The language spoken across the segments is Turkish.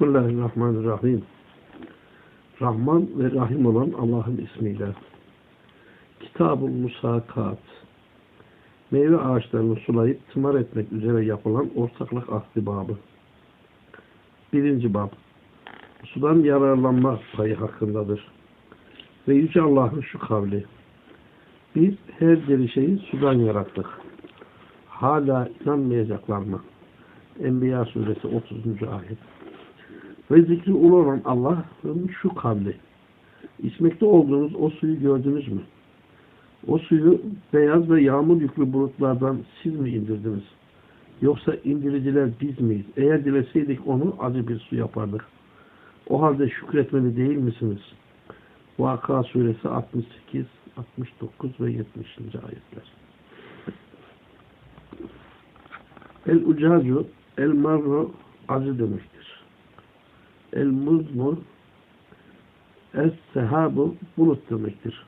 Bismillahirrahmanirrahim. Rahman ve Rahim olan Allah'ın ismiyle. Kitab-ı Musakat. Meyve ağaçlarını sulayıp tımar etmek üzere yapılan ortaklık ahdi babı. Birinci bab. Sudan yararlanma payı hakkındadır. Ve Yüce Allah'ın şu kavli. Biz her diri şeyi sudan yarattık. Hala inanmayacaklar mı? Enbiya suresi 30. ayet. Ve zikri olan Allah'ın şu kavli. İçmekte olduğunuz o suyu gördünüz mü? O suyu beyaz ve yağmur yüklü bulutlardan siz mi indirdiniz? Yoksa indiriciler biz miyiz? Eğer dileseydik onu acı bir su yapardık. O halde şükretmeli değil misiniz? Vaka suresi 68, 69 ve 70. ayetler. El ucacu, el marru acı demektir. El muzmu, es sehabu bulut demektir.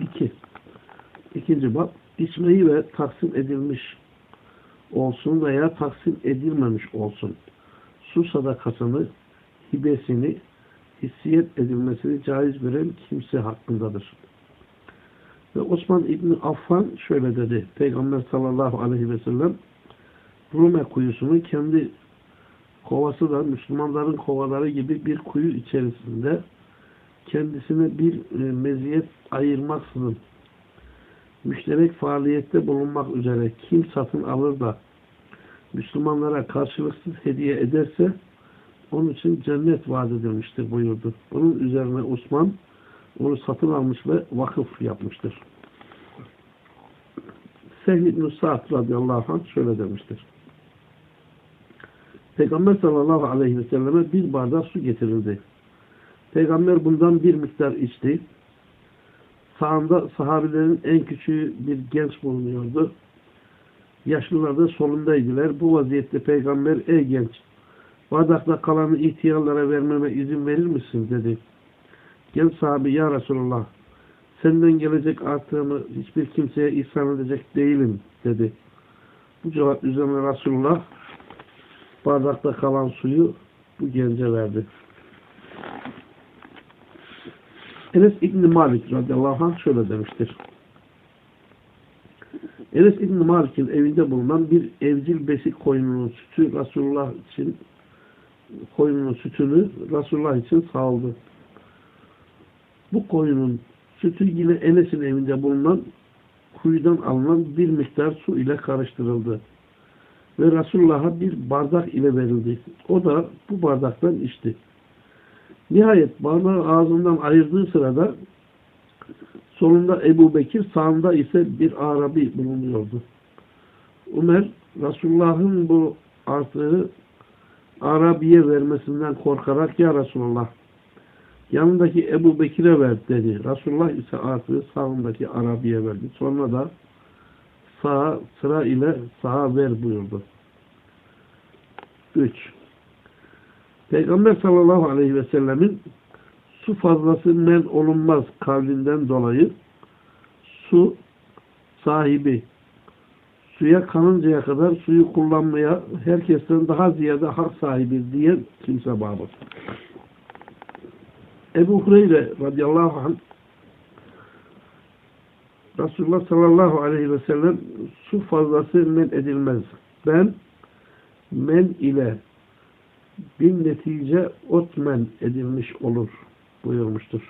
İki. İkinci bab, içmeyi ve taksim edilmiş olsun veya taksim edilmemiş olsun. Su sadakasını, hibesini, hissiyet edilmesini caiz gören kimse hakkındadır. Ve Osman İbni Affan şöyle dedi. Peygamber sallallahu aleyhi ve sellem Rume kuyusunu kendi kovası da Müslümanların kovaları gibi bir kuyu içerisinde kendisine bir e, meziyet ayırmaksızın müşterek faaliyette bulunmak üzere kim satın alır da Müslümanlara karşılıksız hediye ederse onun için cennet vaat edilmiştir buyurdu. Bunun üzerine Osman onu satın almış ve vakıf yapmıştır. Sehl İbn-i Sa'd radıyallahu anh şöyle demiştir. Peygamber sallallahu aleyhi ve selleme bir bardak su getirildi. Peygamber bundan bir miktar içti. Sağında sahabilerin en küçüğü bir genç bulunuyordu. Yaşlılar da solundaydılar. Bu vaziyette peygamber ey genç bardakta kalanı ihtiyarlara vermeme izin verir misin dedi. Genç sahabi ya Resulullah senden gelecek artığımı hiçbir kimseye ihsan edecek değilim dedi. Bu cevap üzerine Resulullah bardakta kalan suyu bu gence verdi. Enes İbni Malik radıyallahu anh şöyle demiştir. Enes İbni Malik'in evinde bulunan bir evcil besi koyununun sütü Resulullah için koyunun sütünü Resulullah için sağladı. Bu koyunun sütü yine Enes'in evinde bulunan kuyudan alınan bir miktar su ile karıştırıldı. Ve Resulullah'a bir bardak ile verildi. O da bu bardaktan içti. Nihayet bardağı ağzından ayırdığı sırada solunda Ebu Bekir, sağında ise bir Arabi bulunuyordu. Ömer, Resulullah'ın bu artığı Arabi'ye vermesinden korkarak ya Resulullah yanındaki Ebu Bekir'e ver dedi. Resulullah ise artığı sağındaki Arabi'ye verdi. Sonra da sağa sıra ile sağa ver buyurdu. 3. Peygamber sallallahu aleyhi ve sellemin su fazlası men olunmaz kavlinden dolayı su sahibi suya kanıncaya kadar suyu kullanmaya herkesten daha ziyade hak sahibi diyen kimse babı. Ebu Hureyre radıyallahu anh Resulullah sallallahu aleyhi ve sellem su fazlası men edilmez. Ben men ile bin netice ot men edilmiş olur buyurmuştur.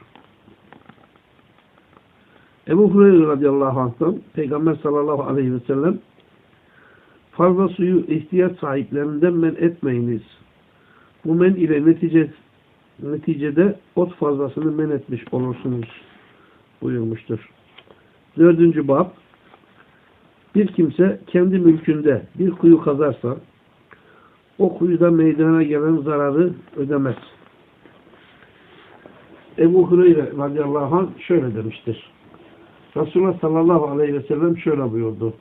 Ebu Hureyre radıyallahu anh'tan Peygamber sallallahu aleyhi ve sellem fazla suyu ihtiyaç sahiplerinden men etmeyiniz. Bu men ile netice, neticede ot fazlasını men etmiş olursunuz buyurmuştur. Dördüncü bab bir kimse kendi mülkünde bir kuyu kazarsa o kuyuda meydana gelen zararı ödemez. Ebu Hureyre radıyallahu anh şöyle demiştir. Resulullah sallallahu aleyhi ve sellem şöyle buyurdu.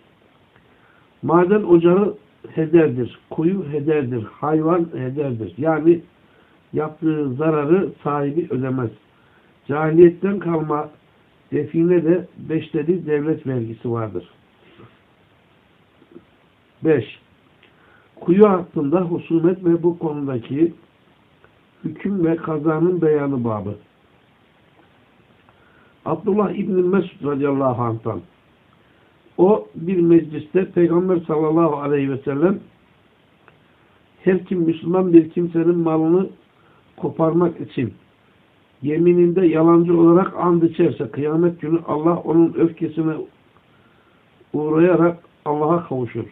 Maden ocağı hederdir, kuyu hederdir, hayvan hederdir. Yani yaptığı zararı sahibi ödemez. Cahiliyetten kalma define de beşleri devlet vergisi vardır. 5. Kuyu hakkında husumet ve bu konudaki hüküm ve kazanın beyanı babı. Abdullah İbni Mesud radıyallahu anh'tan o bir mecliste Peygamber sallallahu aleyhi ve sellem her kim Müslüman bir kimsenin malını koparmak için yemininde yalancı olarak and içerse kıyamet günü Allah onun öfkesine uğrayarak Allah'a kavuşur.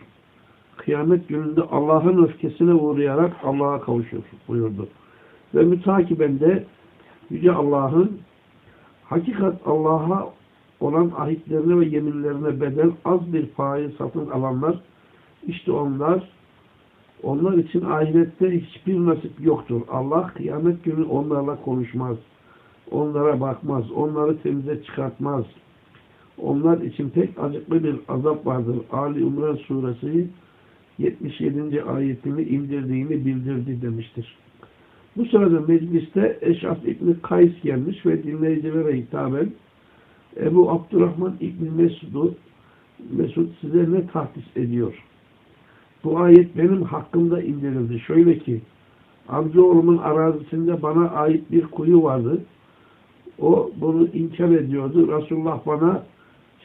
Kıyamet gününde Allah'ın öfkesine uğrayarak Allah'a kavuşur buyurdu. Ve mütakiben de Yüce Allah'ın hakikat Allah'a olan ahitlerine ve yeminlerine bedel az bir parayı satın alanlar işte onlar onlar için ahirette hiçbir nasip yoktur. Allah kıyamet günü onlarla konuşmaz. Onlara bakmaz. Onları temize çıkartmaz. Onlar için pek acıklı bir azap vardır. Ali İmran suresi 77. ayetini indirdiğini bildirdi demiştir. Bu sırada mecliste Eşaf İbni Kays gelmiş ve dinleyicilere hitaben Ebu Abdurrahman İbni Mesud'u Mesud size ne tahsis ediyor? Bu ayet benim hakkımda indirildi. Şöyle ki amcaoğlumun arazisinde bana ait bir kuyu vardı. O bunu inkar ediyordu. Resulullah bana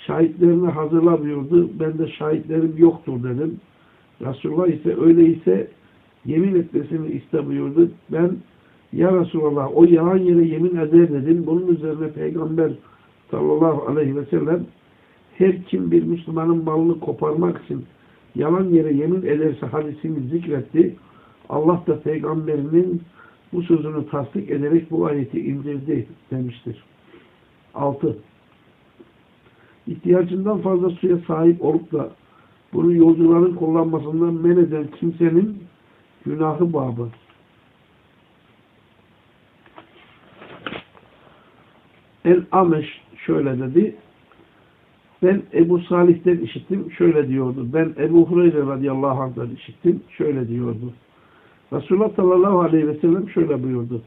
şahitlerini hazırla buyurdu. Ben de şahitlerim yoktur dedim. Resulullah ise öyleyse yemin etmesini iste buyurdu. Ben ya Resulallah o yalan yere yemin eder dedim. Bunun üzerine Peygamber sallallahu aleyhi ve sellem her kim bir Müslümanın malını koparmak için yalan yere yemin ederse hadisini zikretti. Allah da peygamberinin bu sözünü tasdik ederek bu ayeti indirdi demiştir. 6. İhtiyacından fazla suya sahip olup da bunu yolcuların kullanmasından men eden kimsenin günahı babı. El-Ameş şöyle dedi. Ben Ebu Salih'ten işittim. Şöyle diyordu. Ben Ebu Hureyre radıyallahu anh'tan işittim. Şöyle diyordu. Resulullah sallallahu aleyhi ve sellem şöyle buyurdu.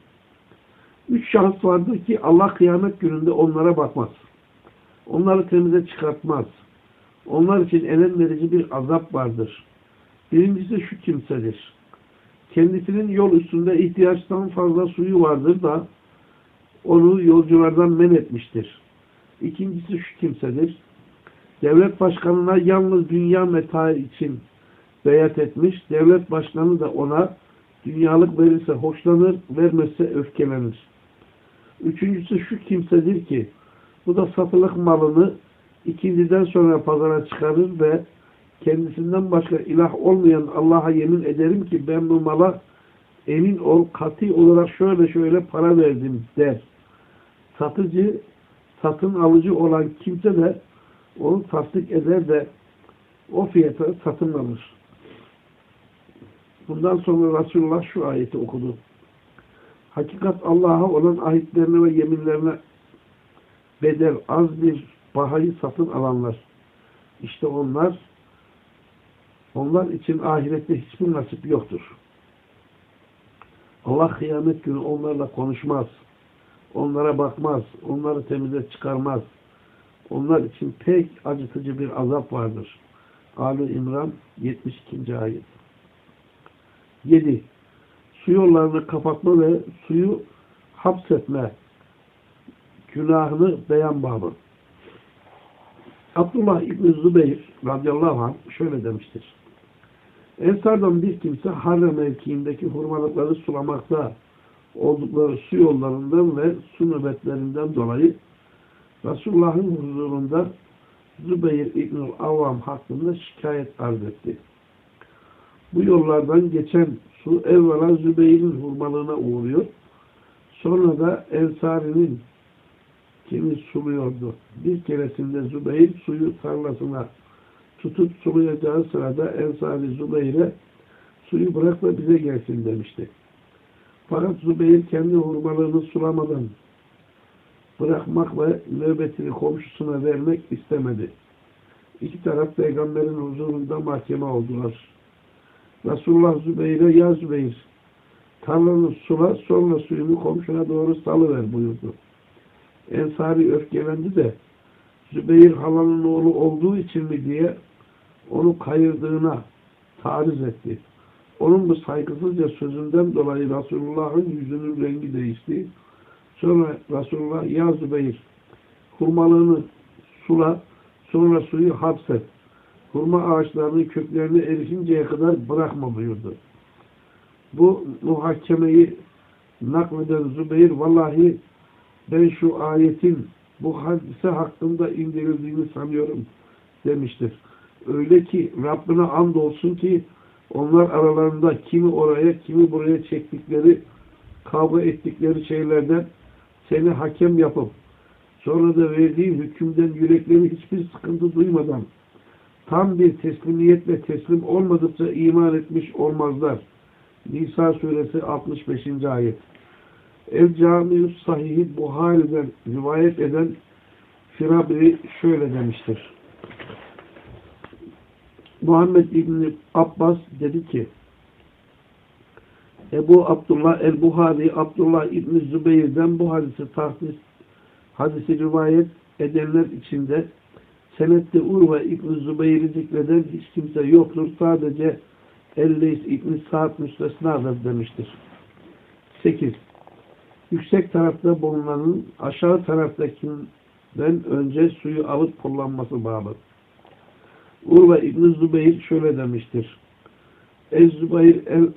Üç şahıs vardır ki Allah kıyamet gününde onlara bakmaz. Onları temize çıkartmaz. Onlar için elem verici bir azap vardır. Birincisi şu kimsedir. Kendisinin yol üstünde ihtiyaçtan fazla suyu vardır da onu yolculardan men etmiştir. İkincisi şu kimsedir. Devlet başkanına yalnız dünya metaı için beyat etmiş. Devlet başkanı da ona dünyalık verirse hoşlanır, vermezse öfkelenir. Üçüncüsü şu kimsedir ki bu da satılık malını ikindiden sonra pazara çıkarır ve kendisinden başka ilah olmayan Allah'a yemin ederim ki ben bu mala emin ol katı olarak şöyle şöyle para verdim der. Satıcı satın alıcı olan kimse de onu tasdik eder de o fiyata satın alır. Bundan sonra Resulullah şu ayeti okudu. Hakikat Allah'a olan ahitlerine ve yeminlerine bedel az bir bahayı satın alanlar. İşte onlar onlar için ahirette hiçbir nasip yoktur. Allah kıyamet günü onlarla konuşmaz. Onlara bakmaz. Onları temize çıkarmaz. Onlar için pek acıtıcı bir azap vardır. Ali İmran 72. ayet. 7. Su yollarını kapatma ve suyu hapsetme günahını beyan babı. Abdullah İbni Zübeyir radıyallahu anh şöyle demiştir. Ensardan bir kimse Harre mevkiindeki hurmalıkları sulamakta oldukları su yollarından ve su nöbetlerinden dolayı Resulullah'ın huzurunda Zübeyir İbnül Avvam hakkında şikayet arz etti. Bu yollardan geçen su evvela Zübeyir'in hurmalığına uğruyor. Sonra da Ensari'nin kimi suluyordu. Bir keresinde Zübeyir suyu tarlasına tutup sulayacağı sırada Ensari Zübeyir'e suyu bırak ve bize gelsin demişti. Fakat Zübeyir kendi hurmalığını sulamadan bırakmak ve nöbetini komşusuna vermek istemedi. İki taraf peygamberin huzurunda mahkeme oldular. Resulullah Zübeyir'e ya Zübeyir tarlanı sula sonra suyunu komşuna doğru salıver buyurdu. Ensari öfkelendi de Zübeyir halanın oğlu olduğu için mi diye onu kayırdığına tariz etti. Onun bu saygısızca sözünden dolayı Resulullah'ın yüzünün rengi değişti. Sonra Resulullah ya Zübeyir hurmalığını sula sonra suyu hapset. Hurma ağaçlarının köklerine erişinceye kadar bırakma buyurdu. Bu muhakemeyi nakleden Zübeyir vallahi ben şu ayetin bu hadise hakkında indirildiğini sanıyorum demiştir. Öyle ki Rabbine and olsun ki onlar aralarında kimi oraya kimi buraya çektikleri kavga ettikleri şeylerden seni hakem yapıp sonra da verdiği hükümden yürekleri hiçbir sıkıntı duymadan tam bir teslimiyetle teslim olmadıkça iman etmiş olmazlar. Nisa suresi 65. ayet. El Camius Sahih'i Buhari'den rivayet eden Firabri şöyle demiştir. Muhammed İbni Abbas dedi ki Ebu Abdullah el-Buhari Abdullah İbni Zübeyir'den bu hadisi tahsis hadisi rivayet edenler içinde senette Urve İbni Zübeyir'i zikreden hiç kimse yoktur. Sadece Elleys İbni Sa'd müstesnadır demiştir. 8. Yüksek tarafta bulunanın aşağı taraftakinden önce suyu alıp kullanması bağlı. Urve İbni Zübeyir şöyle demiştir. Ez-Zübeyir el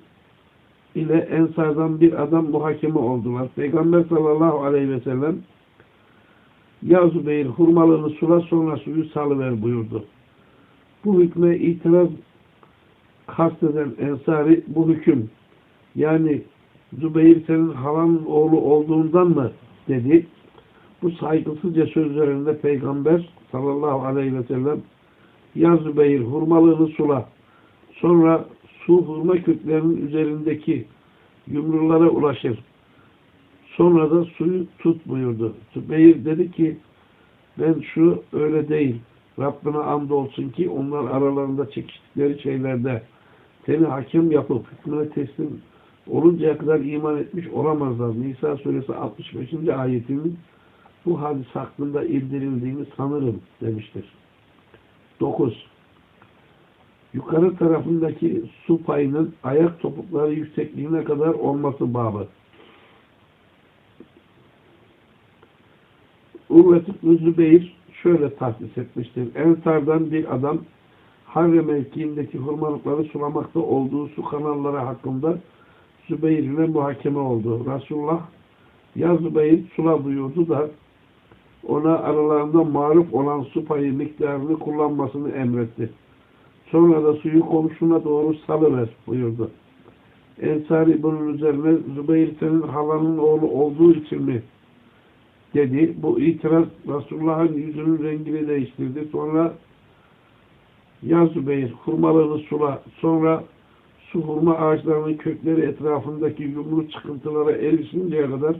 ile Ensar'dan bir adam muhakeme oldular. Peygamber sallallahu aleyhi ve sellem Ya Zübeyir hurmalığını sula sonra suyu salıver buyurdu. Bu hükme itiraz kasteden Ensari bu hüküm yani Zübeyir senin halanın oğlu olduğundan mı dedi. Bu saygısızca sözlerinde Peygamber sallallahu aleyhi ve sellem Ya Zübeyir hurmalığını sula sonra su hurma köklerinin üzerindeki yumrulara ulaşır. Sonra da suyu tut buyurdu. Zübeyir dedi ki ben şu öyle değil. Rabbine and olsun ki onlar aralarında çekiştikleri şeylerde seni hakem yapıp hükmüne teslim oluncaya kadar iman etmiş olamazlar. Nisa suresi 65. ayetinin bu hadis hakkında indirildiğini sanırım demiştir. 9. Yukarı tarafındaki su payının ayak topukları yüksekliğine kadar olması babı. Urvet İbn Zübeyir şöyle tahsis etmiştir. Ensardan bir adam Harre mevkiindeki hurmalıkları sulamakta olduğu su kanalları hakkında Zübeyir ile muhakeme oldu. Resulullah ya Zübeyir sula buyurdu da ona aralarında maruf olan su payı miktarını kullanmasını emretti. Sonra da suyu komşuna doğru salıver buyurdu. Ensari bunun üzerine Zübeyir senin halanın oğlu olduğu için mi? Dedi. Bu itiraz Resulullah'ın yüzünün rengini değiştirdi. Sonra ya Zübeyir hurmalarını sula. Sonra su hurma ağaçlarının kökleri etrafındaki yumru çıkıntılara erişinceye kadar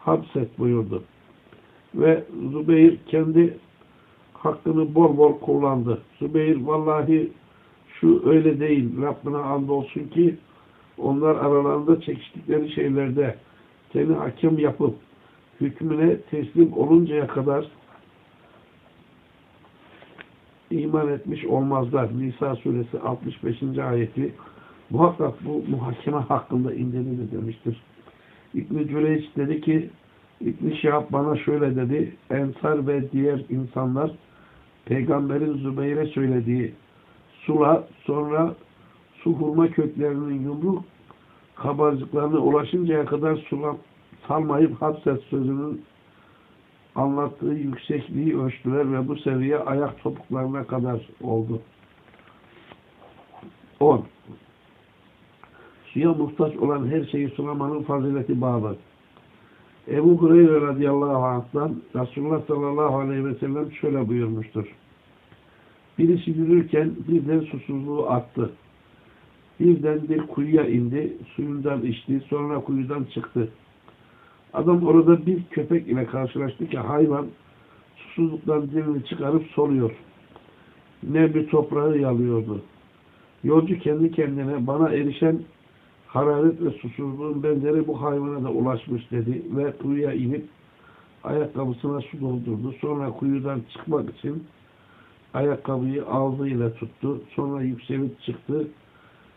hapset buyurdu. Ve Zübeyir kendi hakkını bol bol kullandı. Zübeyir vallahi şu öyle değil. Rabbine andolsun ki onlar aralarında çekiştikleri şeylerde seni hakem yapıp hükmüne teslim oluncaya kadar iman etmiş olmazlar. Nisa suresi 65. ayeti muhakkak bu muhakeme hakkında indirildi demiştir. İbn-i Cüreyç dedi ki İbn-i bana şöyle dedi Ensar ve diğer insanlar Peygamberin Zübeyir'e söylediği sula sonra su hurma köklerinin yumruk kabarcıklarına ulaşıncaya kadar sula salmayıp hapset sözünün anlattığı yüksekliği ölçtüler ve bu seviye ayak topuklarına kadar oldu. 10. Suya muhtaç olan her şeyi sulamanın fazileti bağlı. Ebu Hureyre radıyallahu anh'tan Resulullah sallallahu aleyhi ve sellem şöyle buyurmuştur. Birisi yürürken birden susuzluğu attı. Birden bir kuyuya indi, suyundan içti, sonra kuyudan çıktı. Adam orada bir köpek ile karşılaştı ki hayvan susuzluktan dilini çıkarıp soluyor. Ne bir toprağı yalıyordu. Yolcu kendi kendine bana erişen hararet ve susuzluğun benzeri bu hayvana da ulaşmış dedi ve kuyuya inip ayakkabısına su doldurdu. Sonra kuyudan çıkmak için ayakkabıyı ağzıyla tuttu. Sonra yükselip çıktı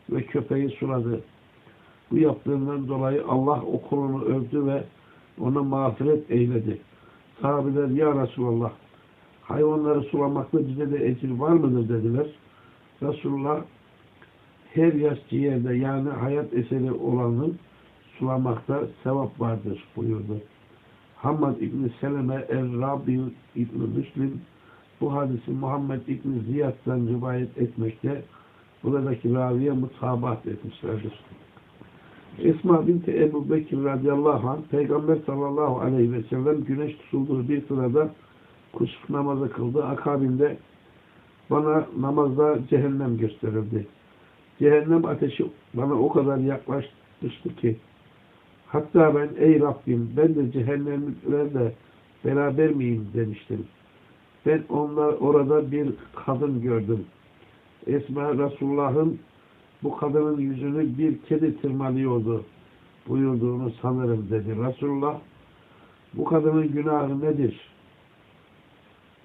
ve köpeği suladı. Bu yaptığından dolayı Allah o kulunu övdü ve ona mağfiret eyledi. Sahabeler ya Resulallah hayvanları sulamakta bize de ecir var mıdır dediler. Resulullah her yaş ciğerde yani hayat eseri olanın sulamakta sevap vardır buyurdu. Hamad İbni Seleme El-Rabi İbni Müslim bu hadisi Muhammed İbni Ziyad'dan rivayet etmekte buradaki raviye mutabat etmişlerdir. Esma binti Ebu Bekir radıyallahu anh Peygamber sallallahu aleyhi ve sellem güneş tutulduğu bir sırada kusuf namazı kıldı. Akabinde bana namazda cehennem gösterildi. Cehennem ateşi bana o kadar yaklaşmıştı ki hatta ben ey Rabbim ben de cehennemlerle beraber miyim demiştim. Ben onlar orada bir kadın gördüm. Esma Resulullah'ın bu kadının yüzünü bir kedi tırmalıyordu buyurduğunu sanırım dedi. Resulullah bu kadının günahı nedir?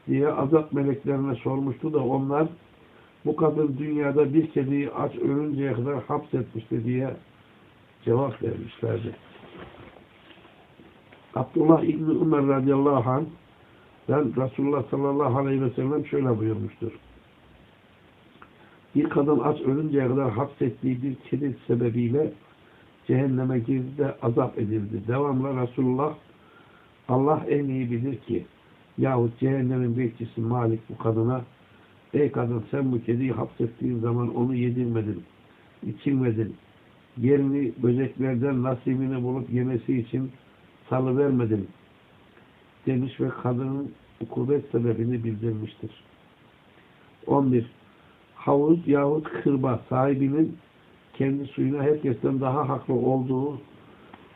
diye azap meleklerine sormuştu da onlar bu kadın dünyada bir kediyi aç ölünceye kadar hapsetmişti diye cevap vermişlerdi. Abdullah İbni Ömer radıyallahu anh ben Resulullah sallallahu aleyhi ve sellem şöyle buyurmuştur. Bir kadın aç ölünceye kadar hapsettiği bir kedi sebebiyle cehenneme girdi de azap edildi. Devamlı Resulullah Allah en iyi bilir ki yahut cehennemin bekçisi Malik bu kadına ey kadın sen bu kediyi hapsettiğin zaman onu yedirmedin, içilmedin, yerini böceklerden nasibini bulup yemesi için salıvermedin demiş ve kadının ukubet sebebini bildirmiştir. 11. Havuz yahut kırba sahibinin kendi suyuna herkesten daha haklı olduğu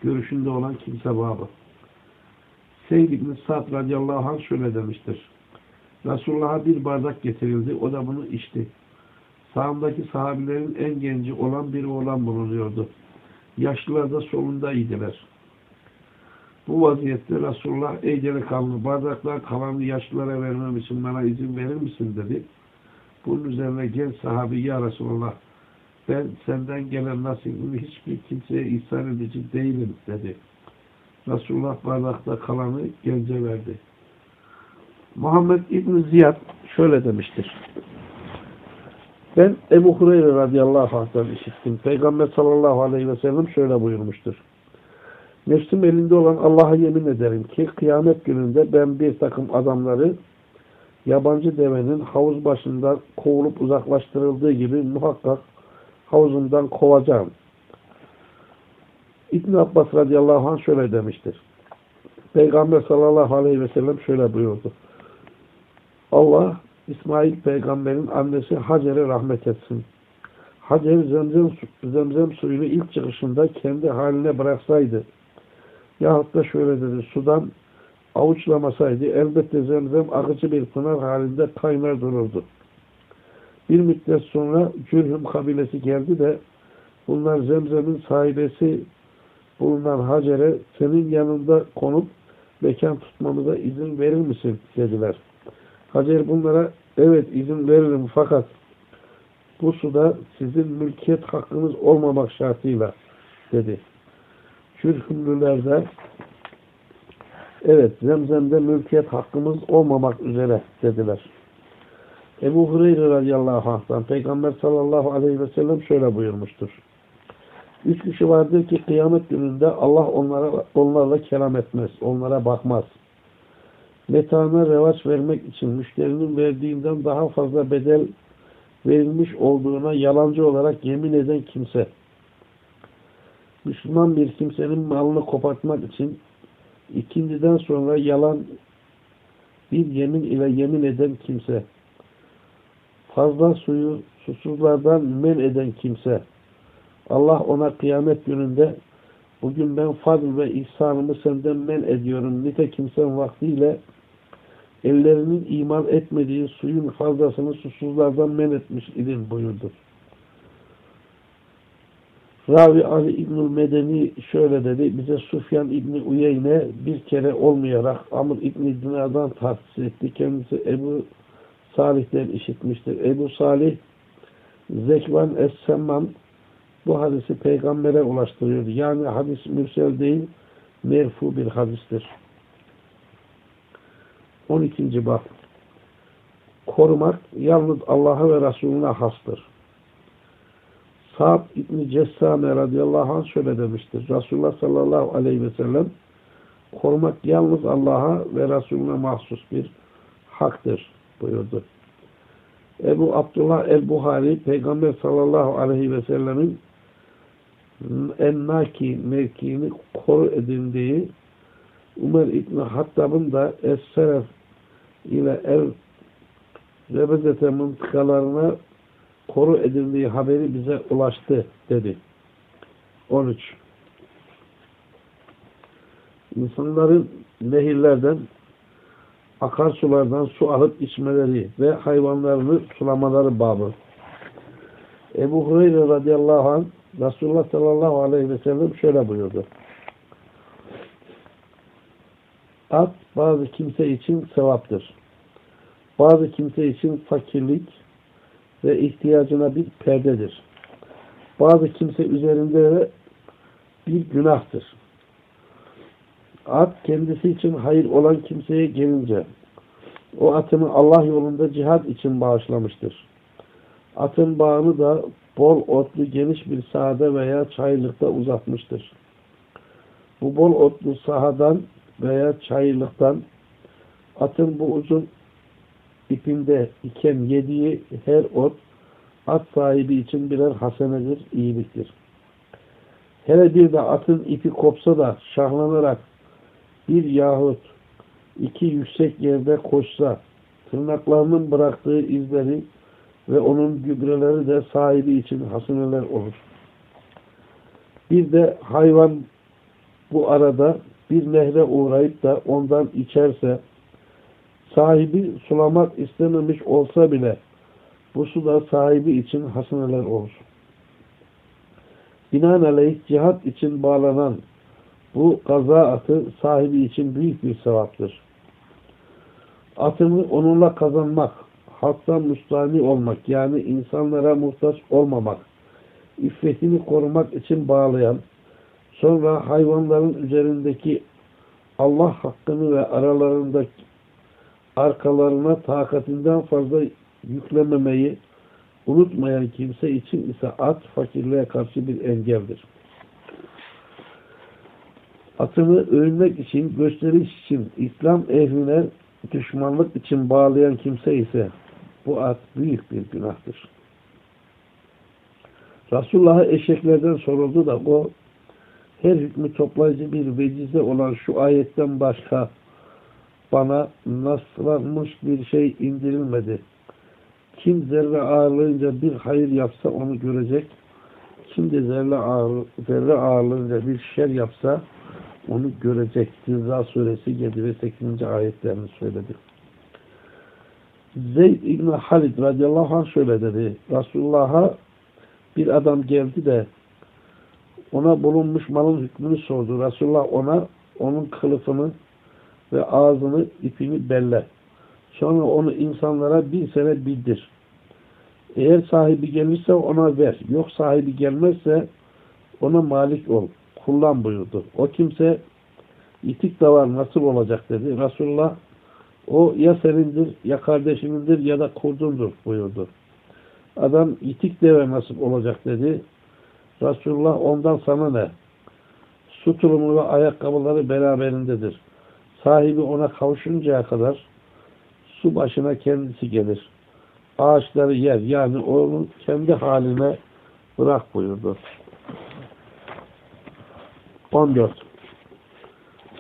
görüşünde olan kimse babı. Seyyid İbn Sa'd radıyallahu anh şöyle demiştir. Resulullah'a bir bardak getirildi. O da bunu içti. Sağındaki sahabilerin en genci olan bir oğlan bulunuyordu. Yaşlılar da solundaydılar. Bu vaziyette Resulullah ey delikanlı bardaklar kalanı yaşlılara vermem için bana izin verir misin dedi. Bunun üzerine genç sahabi ya Resulullah ben senden gelen nasibimi hiçbir kimseye ihsan edici değilim dedi. Resulullah bardakta kalanı gence verdi. Muhammed İbn Ziyad şöyle demiştir. Ben Ebu Hureyre radıyallahu anh'tan işittim. Peygamber sallallahu aleyhi ve sellem şöyle buyurmuştur. Nefsim elinde olan Allah'a yemin ederim ki kıyamet gününde ben bir takım adamları yabancı devenin havuz başından kovulup uzaklaştırıldığı gibi muhakkak havuzundan kovacağım. İbn Abbas radıyallahu anh şöyle demiştir. Peygamber sallallahu aleyhi ve sellem şöyle buyurdu. Allah İsmail peygamberin annesi Hacer'e rahmet etsin. Hacer zemzem, zemzem suyunu ilk çıkışında kendi haline bıraksaydı yahut da şöyle dedi sudan avuçlamasaydı elbette zemzem akıcı bir pınar halinde kaynar dururdu. Bir müddet sonra Cürhüm kabilesi geldi de bunlar zemzemin sahibesi bulunan Hacer'e senin yanında konup mekan tutmamıza izin verir misin? dediler. Hacer bunlara evet izin veririm fakat bu suda sizin mülkiyet hakkınız olmamak şartıyla dedi. Kürhümlüler de evet zemzemde mülkiyet hakkımız olmamak üzere dediler. Ebu Hureyre radıyallahu anh'tan Peygamber sallallahu aleyhi ve sellem şöyle buyurmuştur. Üç kişi vardır ki kıyamet gününde Allah onlara onlarla kelam etmez, onlara bakmaz. Metana revaç vermek için müşterinin verdiğinden daha fazla bedel verilmiş olduğuna yalancı olarak yemin eden kimse. Müslüman bir kimsenin malını kopartmak için ikindiden sonra yalan bir yemin ile yemin eden kimse. Fazla suyu susuzlardan men eden kimse Allah ona kıyamet gününde bugün ben fadl ve ihsanımı senden men ediyorum. Nitekim sen vaktiyle ellerinin iman etmediği suyun fazlasını susuzlardan men etmiş idin buyurdu. Ravi Ali İbnül Medeni şöyle dedi. Bize Sufyan İbni Uyeyne bir kere olmayarak Amr İbni Dinar'dan tahsis etti. Kendisi Ebu Salih'ten işitmiştir. Ebu Salih Zekvan Es-Semman bu hadisi peygambere ulaştırıyor. Yani hadis mürsel değil, merfu bir hadistir. 12. bab. Korumak yalnız Allah'a ve Resulüne hastır. Sa'd İbni Cessame radıyallahu anh şöyle demiştir. Resulullah sallallahu aleyhi ve sellem korumak yalnız Allah'a ve Resulüne mahsus bir haktır buyurdu. Ebu Abdullah el-Buhari Peygamber sallallahu aleyhi ve sellemin ennaki mevkiini koru edildiği Ömer İbni Hattab'ın da Es-Seref ile El Rebezete mıntıkalarına koru edildiği haberi bize ulaştı dedi. 13. İnsanların nehirlerden akarsulardan su alıp içmeleri ve hayvanlarını sulamaları babı. Ebu Hureyre radıyallahu anh Resulullah sallallahu aleyhi ve sellem şöyle buyurdu. At bazı kimse için sevaptır. Bazı kimse için fakirlik ve ihtiyacına bir perdedir. Bazı kimse üzerinde de bir günahtır. At kendisi için hayır olan kimseye gelince o atını Allah yolunda cihad için bağışlamıştır. Atın bağını da bol otlu geniş bir sahada veya çayırlıkta uzatmıştır. Bu bol otlu sahadan veya çayırlıktan atın bu uzun ipinde iken yediği her ot at sahibi için birer hasenedir, iyiliktir. Hele bir de atın ipi kopsa da şahlanarak bir yahut iki yüksek yerde koşsa tırnaklarının bıraktığı izleri ve onun gübreleri de sahibi için haseneler olur. Bir de hayvan bu arada bir nehre uğrayıp da ondan içerse sahibi sulamak istememiş olsa bile bu su da sahibi için haseneler olur. Binaenaleyh cihat için bağlanan bu kaza atı sahibi için büyük bir sevaptır. Atını onunla kazanmak, halktan müstahni olmak yani insanlara muhtaç olmamak, iffetini korumak için bağlayan, sonra hayvanların üzerindeki Allah hakkını ve aralarındaki arkalarına takatinden fazla yüklememeyi unutmayan kimse için ise at fakirliğe karşı bir engeldir. Atını övünmek için, gösteriş için, İslam ehline düşmanlık için bağlayan kimse ise bu at büyük bir günahtır. Resulullah'a eşeklerden soruldu da o her hükmü toplayıcı bir vecize olan şu ayetten başka bana naslanmış bir şey indirilmedi. Kim zerre ağırlığınca bir hayır yapsa onu görecek. Kim de zerre, ağır, zerre ağırlığınca bir şer yapsa onu görecek. Zilza suresi 7 ve 8. ayetlerini söyledi. Zeyd İbni Halid radıyallahu anh şöyle dedi. Resulullah'a bir adam geldi de ona bulunmuş malın hükmünü sordu. Resulullah ona onun kılıfını ve ağzını ipini belle. Sonra onu insanlara bir sene bildir. Eğer sahibi gelirse ona ver. Yok sahibi gelmezse ona malik ol. Kullan buyurdu. O kimse itik davar nasıl olacak dedi. Resulullah o ya senindir ya kardeşinindir ya da kurdundur buyurdu. Adam itik deve nasıl olacak dedi. Resulullah ondan sana ne? Su tulumu ve ayakkabıları beraberindedir. Sahibi ona kavuşuncaya kadar su başına kendisi gelir. Ağaçları yer. Yani onun kendi haline bırak buyurdu. 14.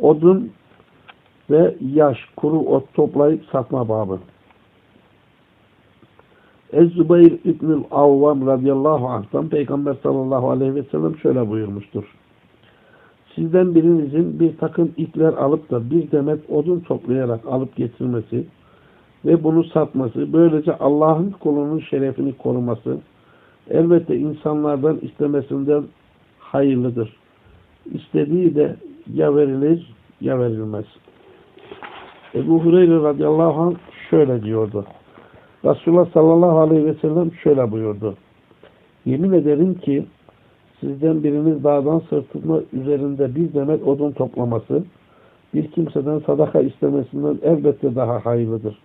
Odun ve yaş, kuru ot toplayıp satma babı. Ez-Zübeyir İbnül Avvam radıyallahu anh'tan Peygamber sallallahu aleyhi ve sellem şöyle buyurmuştur. Sizden birinizin bir takım ipler alıp da bir demet odun toplayarak alıp getirmesi ve bunu satması, böylece Allah'ın kulunun şerefini koruması, elbette insanlardan istemesinden hayırlıdır. İstediği de ya verilir ya verilmez. Ebu Hureyre radıyallahu anh şöyle diyordu. Resulullah sallallahu aleyhi ve sellem şöyle buyurdu. Yemin ederim ki Sizden biriniz dağdan sırtını üzerinde bir demet odun toplaması, bir kimseden sadaka istemesinden elbette daha hayırlıdır.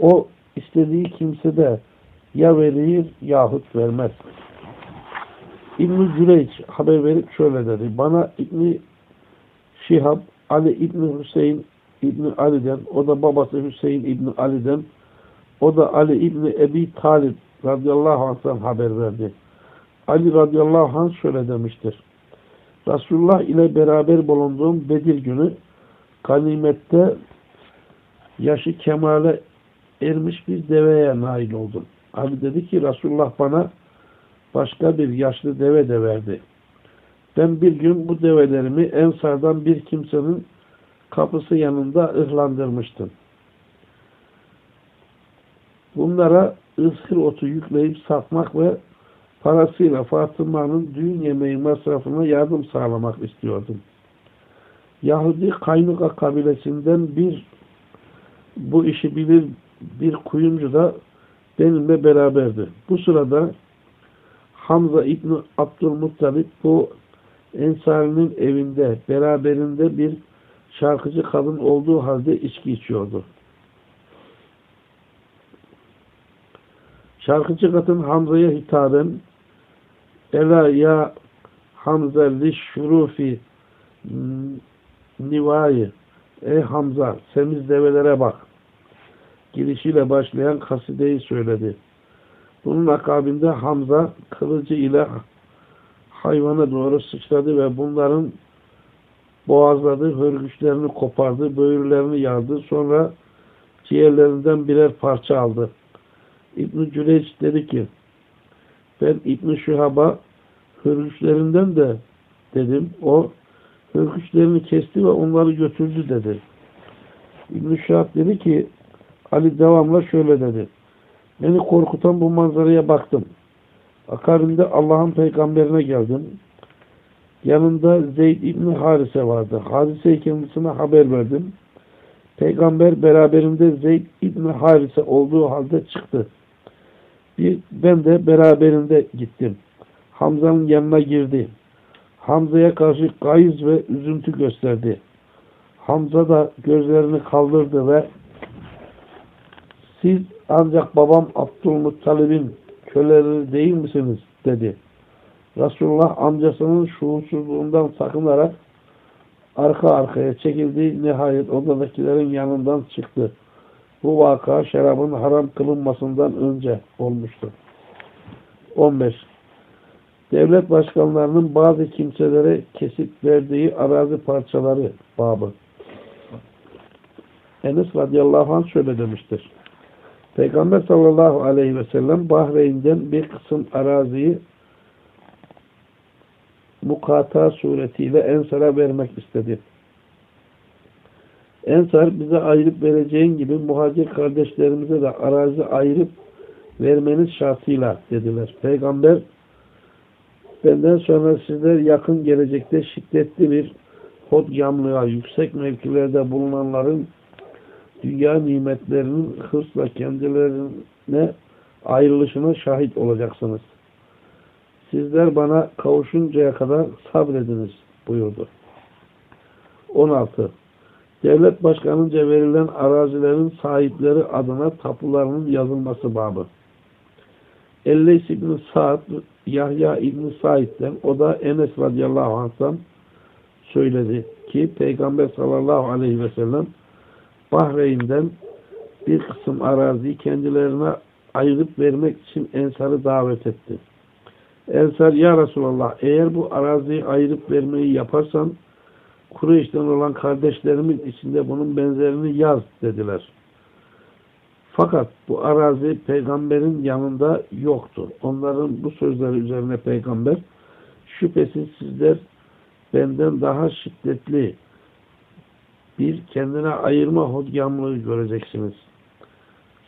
O istediği kimse de ya verir yahut vermez. İbn-i Cüreyç haber verip şöyle dedi. Bana İbn-i Şihab, Ali İbn Hüseyin İbn Ali'den, o da babası Hüseyin İbn Ali'den, o da Ali İbn Ebi Talib radıyallahu anh'tan haber verdi. Ali radıyallahu anh şöyle demiştir. Resulullah ile beraber bulunduğum Bedir günü ganimette yaşı kemale ermiş bir deveye nail oldum. Ali dedi ki Resulullah bana başka bir yaşlı deve de verdi. Ben bir gün bu develerimi Ensar'dan bir kimsenin kapısı yanında ıhlandırmıştım. Bunlara ıskır otu yükleyip satmak ve parasıyla Fatıma'nın düğün yemeği masrafına yardım sağlamak istiyordum. Yahudi Kaynuka kabilesinden bir bu işi bilir bir kuyumcu da benimle beraberdi. Bu sırada Hamza İbni Abdülmuttalip bu Ensari'nin evinde beraberinde bir şarkıcı kadın olduğu halde içki içiyordu. Şarkıcı kadın Hamza'ya hitaben Ela ya Hamza li şurufi nivayı Ey Hamza semiz develere bak girişiyle başlayan kasideyi söyledi. Bunun akabinde Hamza kılıcı ile hayvana doğru sıçradı ve bunların boğazladı, hörgüçlerini kopardı, böğürlerini yardı. Sonra ciğerlerinden birer parça aldı. İbn-i dedi ki ben İbn-i Şuhab'a de dedim. O hörgüçlerini kesti ve onları götürdü dedi. İbn-i dedi ki Ali devamla şöyle dedi. Beni korkutan bu manzaraya baktım. Akabinde Allah'ın peygamberine geldim. Yanında Zeyd İbni Harise vardı. Harise kendisine haber verdim. Peygamber beraberinde Zeyd İbni Harise olduğu halde çıktı. Ben de beraberinde gittim. Hamza'nın yanına girdi. Hamza'ya karşı gayz ve üzüntü gösterdi. Hamza da gözlerini kaldırdı ve siz ancak babam Abdülmuttalib'in köleleri değil misiniz? dedi. Resulullah amcasının şuursuzluğundan sakınarak arka arkaya çekildi. Nihayet odadakilerin yanından çıktı. Bu vaka şarabın haram kılınmasından önce olmuştu. 15. Devlet başkanlarının bazı kimselere kesip verdiği arazi parçaları babı. Enes radıyallahu anh şöyle demiştir. Peygamber sallallahu aleyhi ve sellem Bahreyn'den bir kısım araziyi mukata suretiyle Ensar'a vermek istedi. Ensar bize ayırıp vereceğin gibi muhacir kardeşlerimize de arazi ayırıp vermeniz şartıyla dediler. Peygamber benden sonra sizler yakın gelecekte şiddetli bir hodgamlığa, yüksek mevkilerde bulunanların dünya nimetlerinin hırsla kendilerine ayrılışına şahit olacaksınız. Sizler bana kavuşuncaya kadar sabrediniz buyurdu. 16. Devlet başkanınca verilen arazilerin sahipleri adına tapularının yazılması babı. Elleys İbni Sa'd, Yahya İbni Said'den, o da Enes radıyallahu anh'tan söyledi ki Peygamber sallallahu aleyhi ve sellem Bahreyn'den bir kısım araziyi kendilerine ayırıp vermek için Ensar'ı davet etti. Ensar ya Resulallah eğer bu araziyi ayırıp vermeyi yaparsan Kureyş'ten olan kardeşlerimin içinde bunun benzerini yaz dediler. Fakat bu arazi peygamberin yanında yoktu. Onların bu sözleri üzerine peygamber şüphesiz sizler benden daha şiddetli bir kendine ayırma hodgamlığı göreceksiniz.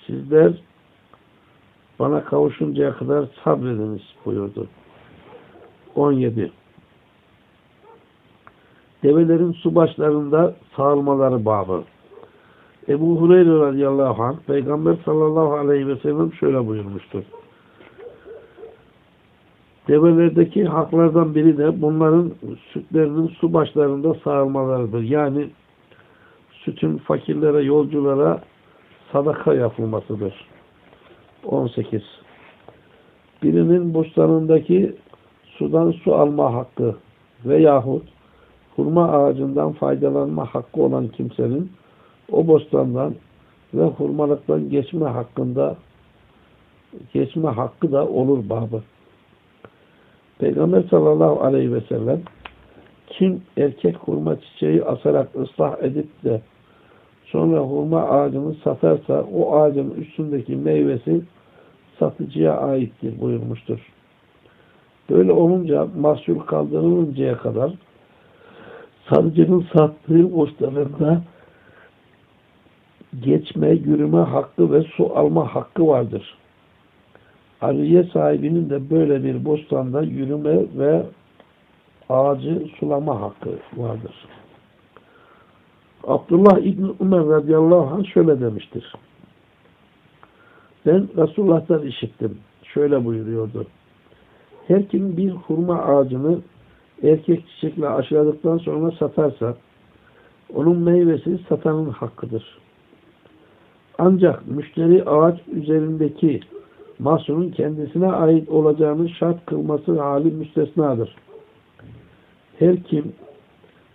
Sizler bana kavuşuncaya kadar sabrediniz buyurdu. 17. Develerin su başlarında sağılmaları babı. Ebu Hureyre radıyallahu anh Peygamber sallallahu aleyhi ve sellem şöyle buyurmuştur. Develerdeki haklardan biri de bunların sütlerinin su başlarında sağılmalarıdır. Yani sütün fakirlere, yolculara sadaka yapılmasıdır. 18. Birinin bostanındaki sudan su alma hakkı veyahut hurma ağacından faydalanma hakkı olan kimsenin o bostandan ve hurmalıktan geçme hakkında geçme hakkı da olur babı. Peygamber sallallahu aleyhi ve sellem kim erkek hurma çiçeği asarak ıslah edip de sonra hurma ağacını satarsa o ağacın üstündeki meyvesi satıcıya aittir buyurmuştur. Böyle olunca mahsul kaldırılıncaya kadar satıcının sattığı boşlarında geçme, yürüme hakkı ve su alma hakkı vardır. Ariye sahibinin de böyle bir bostanda yürüme ve ağacı sulama hakkı vardır. Abdullah İbni Ömer radıyallahu anh şöyle demiştir. Ben Resulullah'tan işittim. Şöyle buyuruyordu. Her kim bir hurma ağacını erkek çiçekle aşıladıktan sonra satarsa onun meyvesi satanın hakkıdır. Ancak müşteri ağaç üzerindeki mahsulün kendisine ait olacağını şart kılması hali müstesnadır. Her kim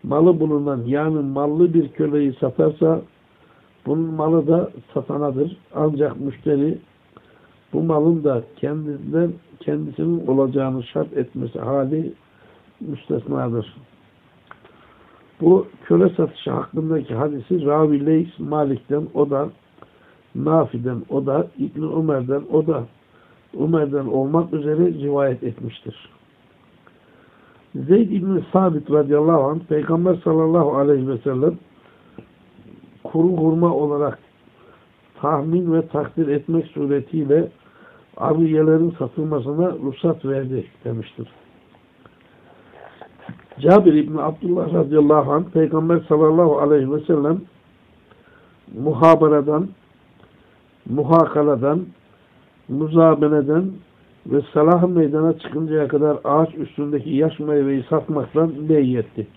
malı bulunan yani mallı bir köleyi satarsa bunun malı da satanadır. Ancak müşteri bu malın da kendinden kendisinin olacağını şart etmesi hali müstesnadır. Bu köle satışı hakkındaki hadisi Ravi Leys Malik'ten o da Nafi'den o da İbni Ömer'den o da Ömer'den olmak üzere rivayet etmiştir. Zeyd İbni Sabit radıyallahu anh Peygamber sallallahu aleyhi ve sellem kuru hurma olarak tahmin ve takdir etmek suretiyle arıyelerin satılmasına ruhsat verdi demiştir. Cabir İbni Abdullah radıyallahu anh Peygamber sallallahu aleyhi ve sellem muhabaradan muhakaladan muzabeneden ve salah meydana çıkıncaya kadar ağaç üstündeki yaş meyveyi satmaktan neyyetti.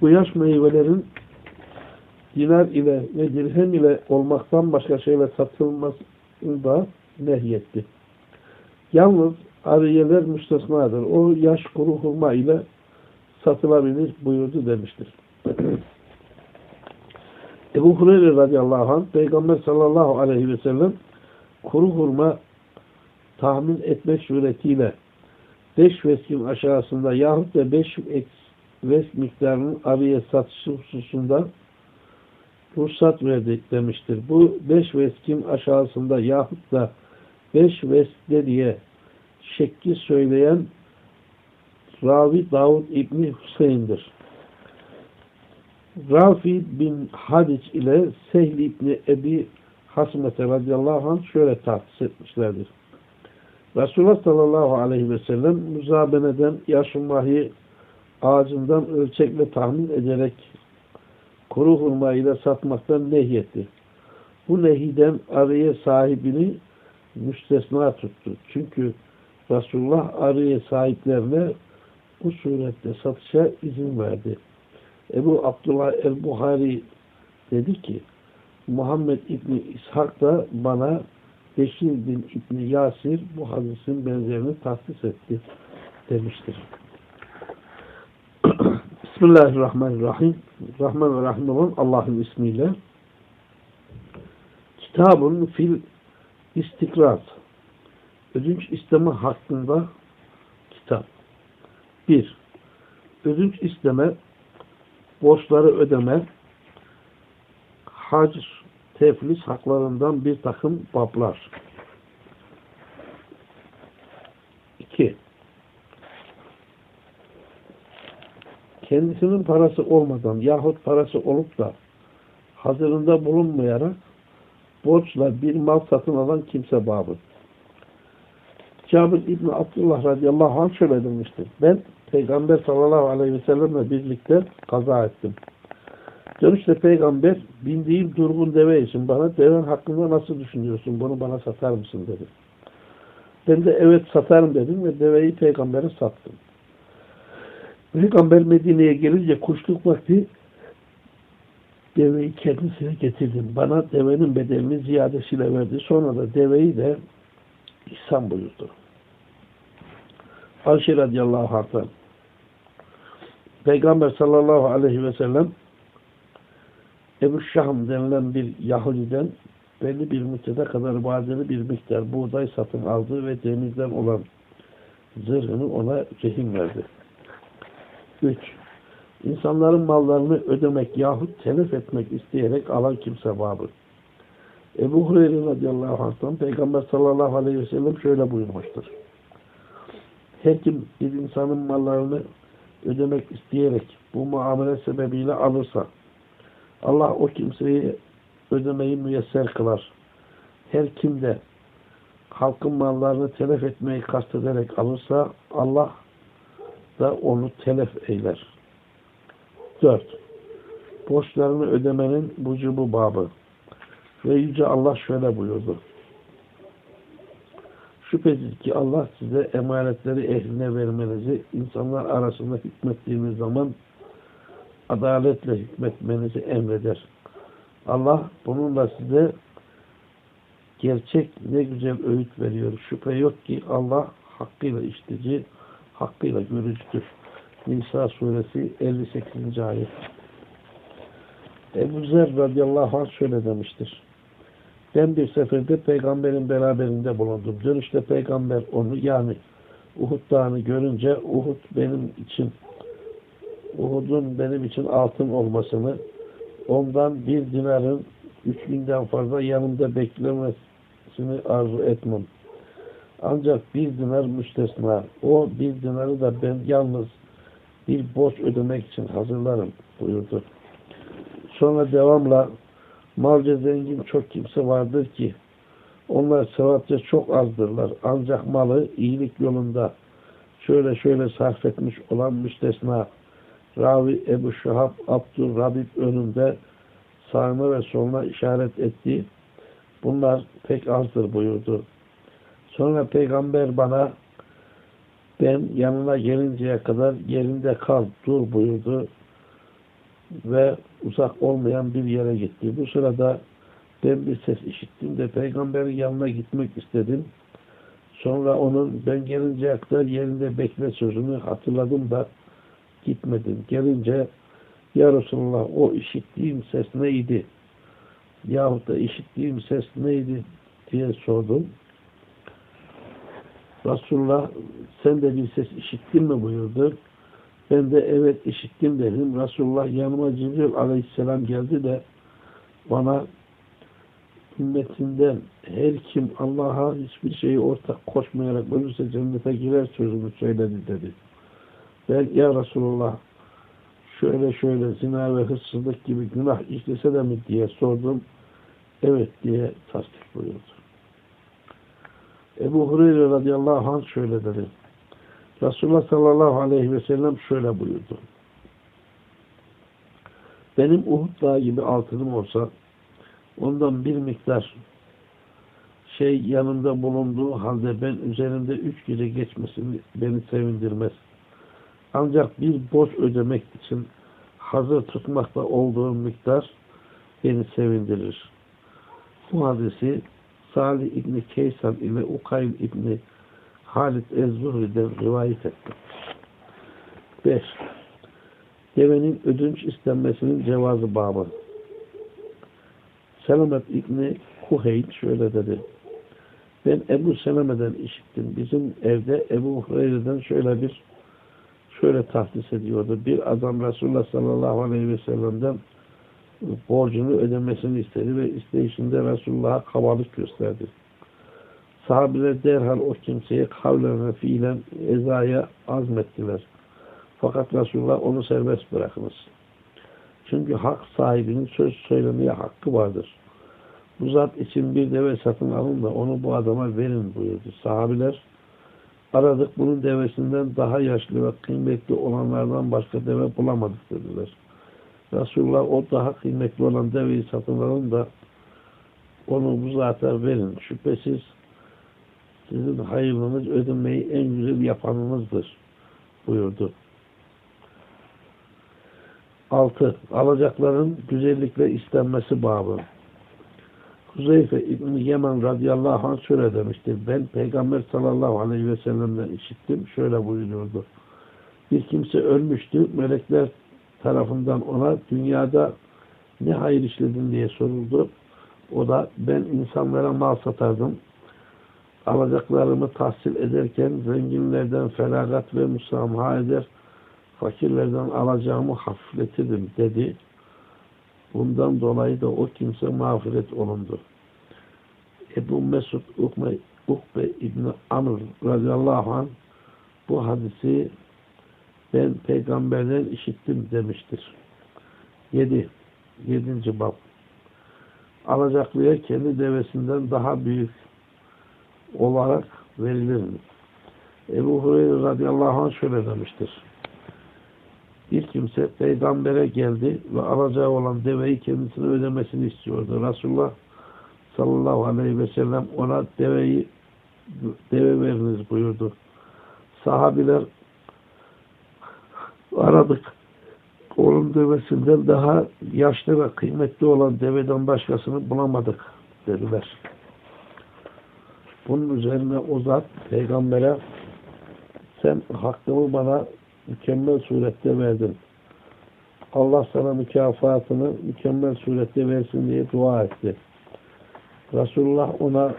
Bu yaş meyvelerin dinar ile ve dirhem ile olmaktan başka şeyle satılmasını da nehyetti. Yalnız ariyeler müstesnadır. O yaş kuru hurma ile satılabilir buyurdu demiştir. Ebu Hureyre radıyallahu anh Peygamber sallallahu aleyhi ve sellem kuru hurma tahmin etmek suretiyle 5 veskin aşağısında yahut da 5 vesk miktarının arıya satışı hususunda ruhsat verdik demiştir. Bu 5 veskin aşağısında yahut da 5 veskde diye şekli söyleyen Ravi Davud İbni Hüseyin'dir. Rafi bin Hadic ile Sehl İbni Ebi Hasmete radıyallahu anh şöyle tahsis etmişlerdir. Resulullah sallallahu aleyhi ve sellem müzabeneden yaşullahi ağacından ölçekle tahmin ederek kuru hurmayla satmaktan nehyetti. Bu nehiden arıya sahibini müstesna tuttu. Çünkü Resulullah arıya sahiplerine bu surette satışa izin verdi. Ebu Abdullah el-Buhari dedi ki Muhammed İbni İshak da bana Beşir bin İbni Yasir bu hadisin benzerini tahsis etti demiştir. Bismillahirrahmanirrahim. Rahman ve Rahim olan Allah'ın ismiyle Kitabın fil istikrat ödünç isteme hakkında kitap. 1. Ödünç isteme borçları ödeme hac teflis haklarından bir takım bablar. 2. Kendisinin parası olmadan yahut parası olup da hazırında bulunmayarak borçla bir mal satın alan kimse babı. Cabir İbni Abdullah radıyallahu anh şöyle demiştir. Ben Peygamber sallallahu aleyhi ve sellemle birlikte kaza ettim. Dönüşte peygamber bindiğim durgun deve için bana deven hakkında nasıl düşünüyorsun? Bunu bana satar mısın dedi. Ben de evet satarım dedim ve deveyi peygambere sattım. Peygamber Medine'ye gelince kuşluk vakti deveyi kendisine getirdim. Bana devenin bedelini ziyadesiyle verdi. Sonra da deveyi de ihsan buyurdu. Ayşe radıyallahu anh'tan Peygamber sallallahu aleyhi ve sellem Ebu Şahm denilen bir Yahudiden belli bir müddete kadar vadeli bir miktar buğday satın aldı ve denizden olan zırhını ona rehin verdi. 3. İnsanların mallarını ödemek yahut telef etmek isteyerek alan kimse babı. Ebu Hureyre radıyallahu anh'tan Peygamber sallallahu aleyhi ve sellem şöyle buyurmuştur. Her kim bir insanın mallarını ödemek isteyerek bu muamele sebebiyle alırsa Allah o kimseyi ödemeyi müyesser kılar. Her kim de halkın mallarını telef etmeyi kastederek alırsa Allah da onu telef eyler. 4. Borçlarını ödemenin vücubu babı. Ve Yüce Allah şöyle buyurdu. Şüphesiz ki Allah size emanetleri ehline vermenizi, insanlar arasında hükmettiğiniz zaman adaletle hükmetmenizi emreder. Allah bununla size gerçek ne güzel öğüt veriyor. Şüphe yok ki Allah hakkıyla iştici, hakkıyla görücüdür. Nisa suresi 58. ayet. Ebu Zer radıyallahu anh şöyle demiştir. Ben bir seferde peygamberin beraberinde bulundum. Dönüşte peygamber onu yani Uhud dağını görünce Uhud benim için Uhud'un benim için altın olmasını ondan bir dinarın üç binden fazla yanımda beklemesini arzu etmem. Ancak bir dinar müstesna. O bir dinarı da ben yalnız bir borç ödemek için hazırlarım buyurdu. Sonra devamla malca zengin çok kimse vardır ki onlar sevapça çok azdırlar. Ancak malı iyilik yolunda şöyle şöyle sarf etmiş olan müstesna Ravi Ebu Şahab Abdülrabib önünde sağına ve soluna işaret etti. Bunlar pek azdır buyurdu. Sonra peygamber bana ben yanına gelinceye kadar yerinde kal, dur buyurdu ve uzak olmayan bir yere gitti. Bu sırada ben bir ses işittim de peygamberin yanına gitmek istedim. Sonra onun ben gelinceye kadar yerinde bekle sözünü hatırladım da gitmedim. Gelince Ya Resulallah o işittiğim ses neydi? Yahut da işittiğim ses neydi? diye sordum. Resulullah sen de bir ses işittin mi buyurdu. Ben de evet işittim dedim. Resulullah yanıma Cibril aleyhisselam geldi de bana ümmetinden her kim Allah'a hiçbir şeyi ortak koşmayarak ölürse cennete girer sözünü söyledi dedi. Ben ya Resulullah şöyle şöyle zina ve hırsızlık gibi günah işlese de mi diye sordum. Evet diye tasdik buyurdu. Ebu Hureyre radıyallahu anh şöyle dedi. Resulullah sallallahu aleyhi ve sellem şöyle buyurdu. Benim Uhud dağı gibi altınım olsa ondan bir miktar şey yanımda bulunduğu halde ben üzerinde üç gece geçmesini beni sevindirmez. Ancak bir borç ödemek için hazır tutmakta olduğum miktar beni sevindirir. Bu hadisi Salih İbni Keysan ile Ukayl İbni Halid Ez-Zuhri'den rivayet etti. 5. Devenin ödünç istenmesinin cevazı babı. Selamet İbni Kuheyl şöyle dedi. Ben Ebu Seleme'den işittim. Bizim evde Ebu Hureyre'den şöyle bir şöyle tahsis ediyordu. Bir adam Resulullah sallallahu aleyhi ve sellem'den borcunu ödemesini istedi ve isteyişinde Resulullah'a kabalık gösterdi. Sahabeler derhal o kimseye kavlen ve fiilen ezaya azmettiler. Fakat Resulullah onu serbest bırakınız. Çünkü hak sahibinin söz söylemeye hakkı vardır. Bu zat için bir deve satın alın da onu bu adama verin buyurdu. Sahabiler aradık bunun devesinden daha yaşlı ve kıymetli olanlardan başka deve bulamadık dediler. Resulullah o daha kıymetli olan deveyi satın alın da onu bu zata verin. Şüphesiz sizin hayırlınız ödemeyi en güzel yapanınızdır buyurdu. 6. Alacakların güzellikle istenmesi babı. Huzeyfe İbn-i Yemen radıyallahu anh şöyle demiştir. Ben Peygamber sallallahu aleyhi ve sellem'den işittim. Şöyle buyuruyordu. Bir kimse ölmüştü. Melekler tarafından ona dünyada ne hayır işledin diye soruldu. O da ben insanlara mal satardım. Alacaklarımı tahsil ederken zenginlerden feragat ve musamaha eder. Fakirlerden alacağımı hafifletirdim dedi. Bundan dolayı da o kimse mağfiret olundu. Ebu Mesud Ukbe, Ukbe İbni Amr radıyallahu anh bu hadisi ben peygamberden işittim demiştir. 7. 7. bab Alacaklıya kendi devesinden daha büyük olarak verilir? Ebu Hureyre radıyallahu anh şöyle demiştir. Bir kimse peygambere geldi ve alacağı olan deveyi kendisine ödemesini istiyordu. Resulullah sallallahu aleyhi ve sellem ona deveyi deve veriniz buyurdu. Sahabiler aradık. Onun devesinden daha yaşlı ve kıymetli olan deveden başkasını bulamadık dediler. Bunun üzerine o zat peygambere sen hakkımı bana mükemmel surette verdin. Allah sana mükafatını mükemmel surette versin diye dua etti. Resulullah ona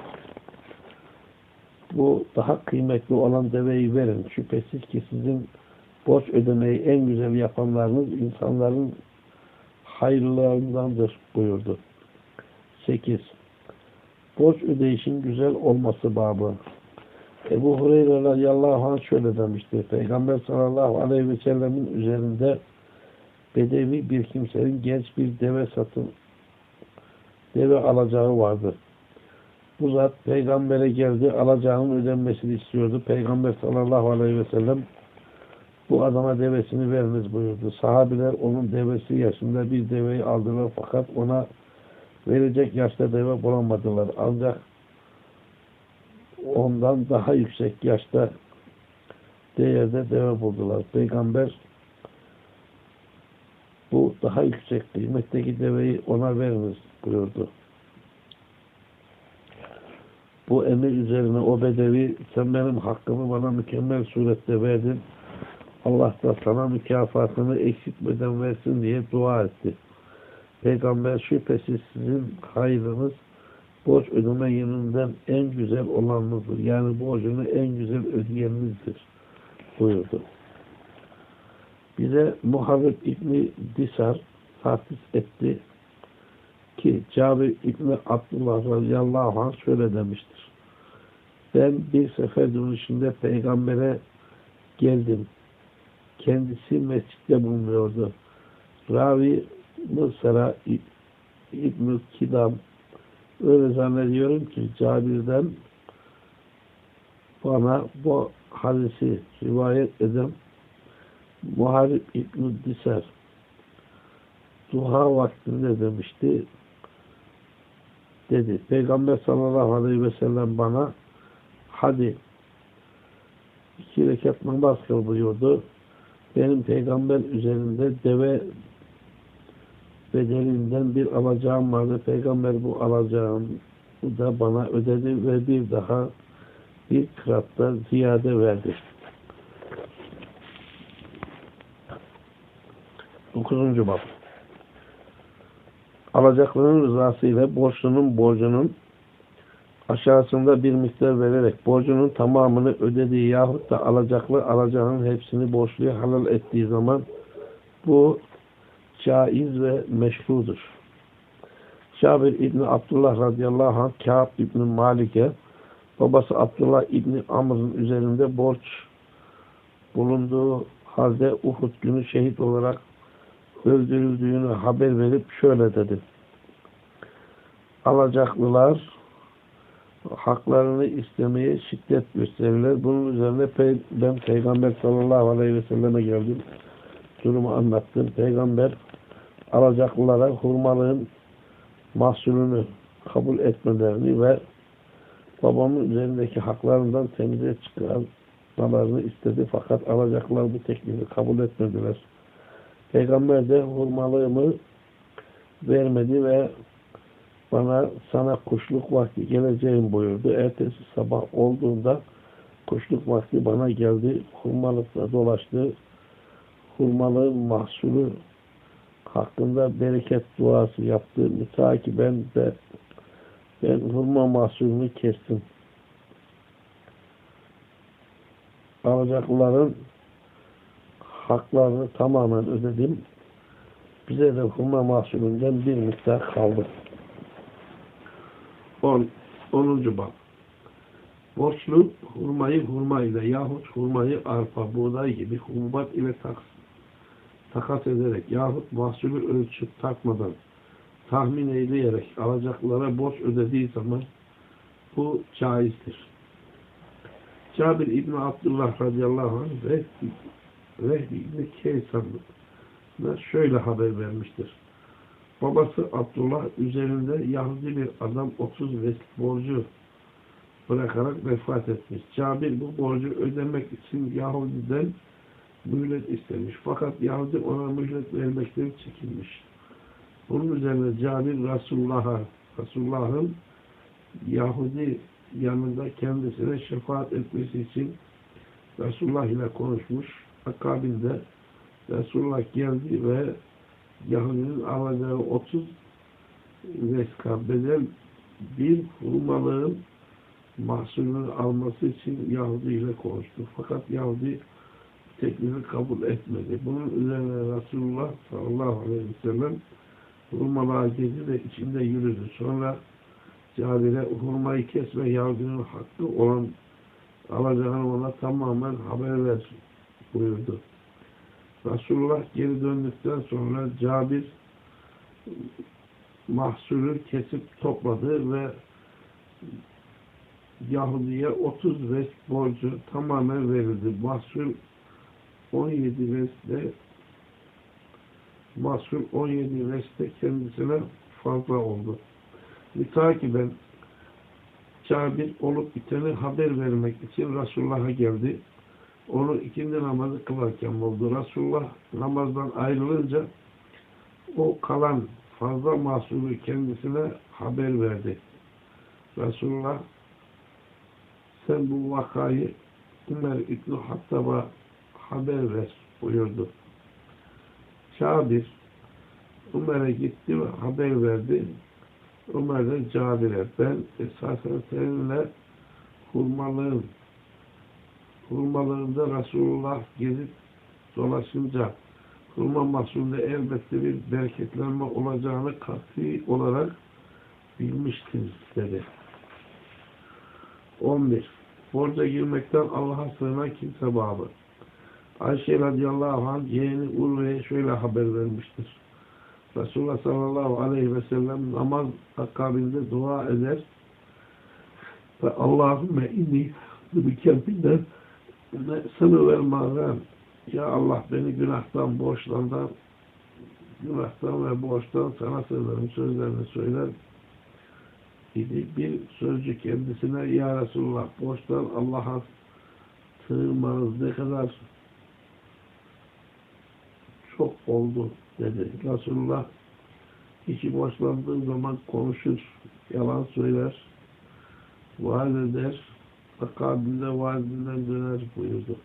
bu daha kıymetli olan deveyi verin. Şüphesiz ki sizin borç ödemeyi en güzel yapanlarınız insanların hayırlarındandır buyurdu. 8. Borç ödeyişin güzel olması babı. Ebu Hureyre radıyallahu anh şöyle demiştir. Peygamber sallallahu aleyhi ve sellemin üzerinde bedevi bir kimsenin genç bir deve satın deve alacağı vardı. Bu zat peygambere geldi, alacağının ödenmesini istiyordu. Peygamber sallallahu aleyhi ve sellem bu adama devesini veriniz buyurdu. Sahabiler onun devesi yaşında bir deveyi aldılar fakat ona verecek yaşta deve bulamadılar. Ancak ondan daha yüksek yaşta değerde deve buldular. Peygamber bu daha yüksek kıymetteki deveyi ona veriniz buyurdu. Bu emir üzerine o bedevi sen benim hakkımı bana mükemmel surette verdin. Allah da sana mükafatını eksiltmeden versin diye dua etti. Peygamber şüphesiz sizin hayrınız borç ödeme yönünden en güzel olanınızdır. Yani borcunu en güzel ödeyenizdir buyurdu. Bize Muharreb İbni Disar tahsis etti ki Cabir İbni Abdullah radıyallahu anh şöyle demiştir. Ben bir sefer dönüşünde peygambere geldim. Kendisi mescitte bulunuyordu. Ravi Mısır'a İbn-i Kidam öyle zannediyorum ki Cabir'den bana bu hadisi rivayet eden Muharib İbn-i Diser duha vaktinde demişti dedi. Peygamber sallallahu aleyhi ve sellem bana hadi iki rekat namaz kıl buyurdu. Benim peygamber üzerinde deve bedelinden bir alacağım vardı. Peygamber bu alacağım da bana ödedi ve bir daha bir kıratta ziyade verdi. Dokuzuncu bab. Alacakların rızası ile borçlunun borcunun aşağısında bir miktar vererek borcunun tamamını ödediği yahut da alacaklı alacağının hepsini borçluya halal ettiği zaman bu caiz ve meşrudur. Cabir İbni Abdullah radıyallahu anh Kâb İbni Malik'e babası Abdullah İbni Amr'ın üzerinde borç bulunduğu halde Uhud günü şehit olarak öldürüldüğünü haber verip şöyle dedi. Alacaklılar haklarını istemeye şiddet gösterirler. Bunun üzerine ben Peygamber sallallahu aleyhi ve selleme geldim. Durumu anlattım. Peygamber alacaklılara hurmalığın mahsulünü kabul etmelerini ve babamın üzerindeki haklarından temize çıkarmalarını istedi. Fakat alacaklar bu teklifi kabul etmediler. Peygamber de hurmalığımı vermedi ve bana sana kuşluk vakti geleceğim buyurdu. Ertesi sabah olduğunda kuşluk vakti bana geldi. Hurmalıkla dolaştı. Hurmalığın mahsulü hakkında bereket duası yaptı. Mütakiben de ben hurma mahsulünü kestim. Alacakların haklarını tamamen ödedim. Bize de hurma mahsulünden bir miktar kaldı. 10. 10. bab Borçlu hurmayı hurma ile yahut hurmayı arpa, buğday gibi hububat ile tak, takas ederek yahut mahsulü ölçüp takmadan tahmin eyleyerek alacaklara borç ödediği zaman bu caizdir. Cabir İbni Abdullah radıyallahu anh ve Vehbi İbni Keysan'da şöyle haber vermiştir. Babası Abdullah üzerinde Yahudi bir adam 30 vesik borcu bırakarak vefat etmiş. Cabir bu borcu ödemek için Yahudi'den mühlet istemiş. Fakat Yahudi ona mühlet vermekten çekinmiş. Bunun üzerine Cabir Resulullah'a Resulullah'ın Yahudi yanında kendisine şefaat etmesi için Resulullah ile konuşmuş. Akabinde Resulullah geldi ve Yahudinin alacağı 30 veska bedel bir hurmalığın mahsulünü alması için Yahudi ile konuştu. Fakat Yahudi teklifi kabul etmedi. Bunun üzerine Resulullah sallallahu aleyhi ve sellem hurmalığa girdi ve içinde yürüdü. Sonra Cabir'e hurmayı kesme Yahudinin hakkı olan alacağını ona tamamen haber ver buyurdu. Resulullah geri döndükten sonra Cabir mahsulü kesip topladı ve Yahudi'ye 30 vesk borcu tamamen verildi. Mahsul 17 vesle mahsul 17 vesle kendisine fazla oldu. Mütakiben Cabir olup biteni haber vermek için Resulullah'a geldi. Onu ikindi namazı kılarken buldu. Resulullah namazdan ayrılınca o kalan fazla mahsulü kendisine haber verdi. Resulullah sen bu vakayı Ömer İbni Hattab'a haber ver buyurdu. Cabir Ömer'e gitti ve haber verdi. Ömer de Cabir'e ben esasen seninle hurmalığın hurmalarında Resulullah gezip dolaşınca hurma mahsulünde elbette bir bereketlenme olacağını kat'i olarak bilmiştiniz dedi. 11. Borca girmekten Allah'a sığınan kimse babı. Ayşe radıyallahu anh yeğeni Urve'ye şöyle haber vermiştir. Resulullah sallallahu aleyhi ve sellem namaz akabinde dua eder ve Allahümme inni mükemminden sana vermeden ya Allah beni günahtan, borçlardan günahtan ve borçtan sana sığınırım sözlerini söyler idi. Bir sözcü kendisine Ya Resulullah borçtan Allah'a sığınmanız ne kadar çok oldu dedi. Resulullah içi borçlandığı zaman konuşur, yalan söyler, vaat eder, akabinde vaadinden döner buyurdu.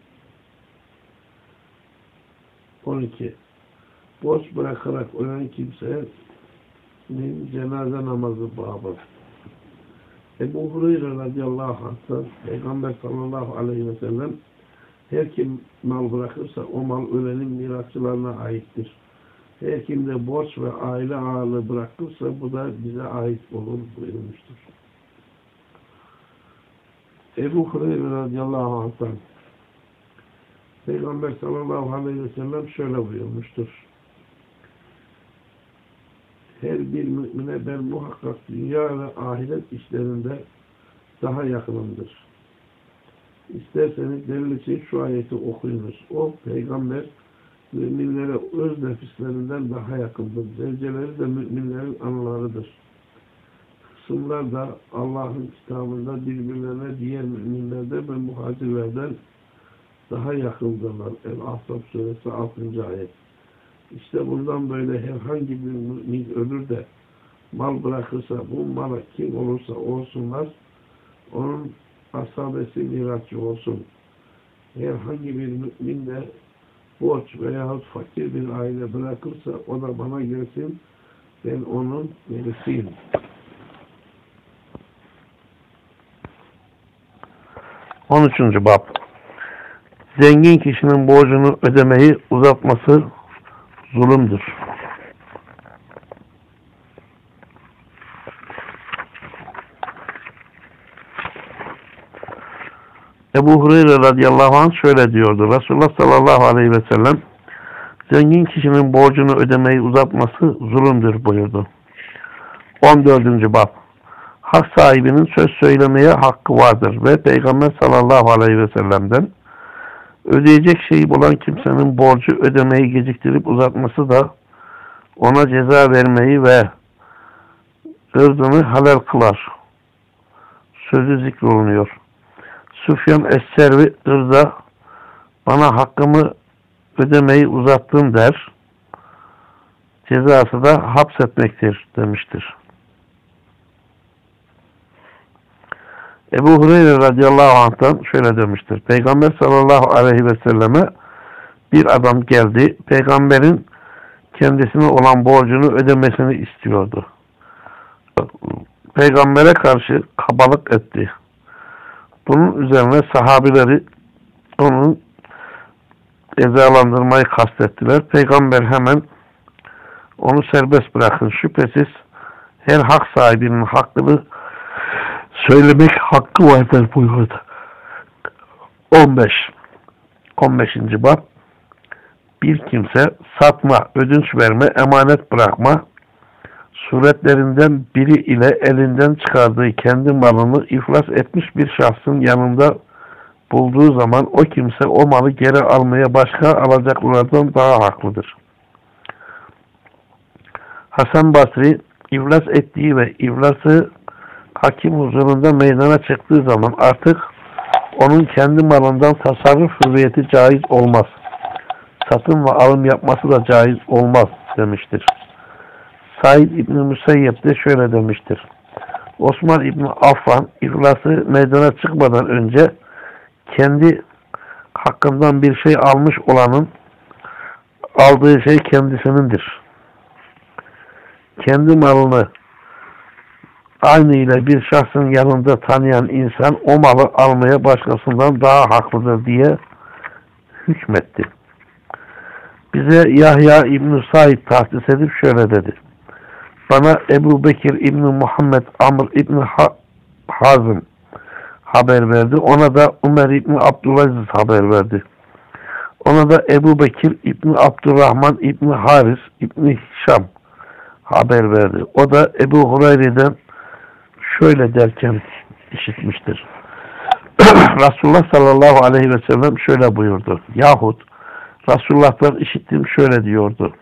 12. Borç bırakarak ölen kimsenin cenaze namazı babı. Ebu Hureyre radıyallahu anh'tan Peygamber sallallahu aleyhi ve sellem her kim mal bırakırsa o mal ölenin mirasçılarına aittir. Her kim de borç ve aile ağırlığı bırakırsa bu da bize ait olur buyurmuştur. Ebu Hureyre radıyallahu anh'tan Peygamber sallallahu aleyhi ve sellem şöyle buyurmuştur. Her bir mümine ben muhakkak dünya ve ahiret işlerinde daha yakınımdır. İsterseniz delil için şu ayeti okuyunuz. O peygamber müminlere öz nefislerinden daha yakındır. Zevceleri de müminlerin anılarıdır. Hasımlar da Allah'ın kitabında birbirlerine diğer müminlerden ve muhacirlerden daha yakındırlar. El-Ahzab suresi 6. ayet. İşte bundan böyle herhangi bir mümin ölür de mal bırakırsa bu mala kim olursa olsunlar onun asabesi mirasçı olsun. Herhangi bir mümin de borç veyahut fakir bir aile bırakırsa o da bana gelsin ben onun verisiyim. On üçüncü bab. Zengin kişinin borcunu ödemeyi uzatması zulümdür. Ebu Hureyre radıyallahu anh şöyle diyordu. Resulullah sallallahu aleyhi ve sellem zengin kişinin borcunu ödemeyi uzatması zulümdür buyurdu. 14. bab Hak sahibinin söz söylemeye hakkı vardır ve Peygamber sallallahu aleyhi ve sellem'den ödeyecek şeyi bulan kimsenin borcu ödemeyi geciktirip uzatması da ona ceza vermeyi ve ırzını halal kılar. Sözü zikrolunuyor. Süfyan Es-Servi bana hakkımı ödemeyi uzattın der. Cezası da hapsetmektir demiştir. Ebu Hureyre radıyallahu anh'tan şöyle demiştir. Peygamber sallallahu aleyhi ve selleme bir adam geldi. Peygamberin kendisine olan borcunu ödemesini istiyordu. Peygambere karşı kabalık etti. Bunun üzerine sahabileri onun cezalandırmayı kastettiler. Peygamber hemen onu serbest bırakın. Şüphesiz her hak sahibinin hakkını söylemek hakkı vardır buyurdu. 15 15. bab Bir kimse satma, ödünç verme, emanet bırakma suretlerinden biri ile elinden çıkardığı kendi malını iflas etmiş bir şahsın yanında bulduğu zaman o kimse o malı geri almaya başka alacaklardan daha haklıdır. Hasan Basri iflas ettiği ve iflası hakim huzurunda meydana çıktığı zaman artık onun kendi malından tasarruf hürriyeti caiz olmaz. Satın ve alım yapması da caiz olmaz demiştir. Said İbni Müseyyep de şöyle demiştir. Osman İbni Affan iflası meydana çıkmadan önce kendi hakkından bir şey almış olanın aldığı şey kendisinindir. Kendi malını aynı ile bir şahsın yanında tanıyan insan o malı almaya başkasından daha haklıdır diye hükmetti. Bize Yahya İbn-i Said tahsis edip şöyle dedi. Bana Ebu Bekir İbni Muhammed Amr İbni ha Hazım haber verdi. Ona da Ömer İbni Abdülaziz haber verdi. Ona da Ebu Bekir İbni Abdurrahman İbni Haris İbni Hişam haber verdi. O da Ebu Hureyre'den şöyle derken işitmiştir. Resulullah sallallahu aleyhi ve sellem şöyle buyurdu. Yahut Resulullah'tan işittiğim şöyle diyordu.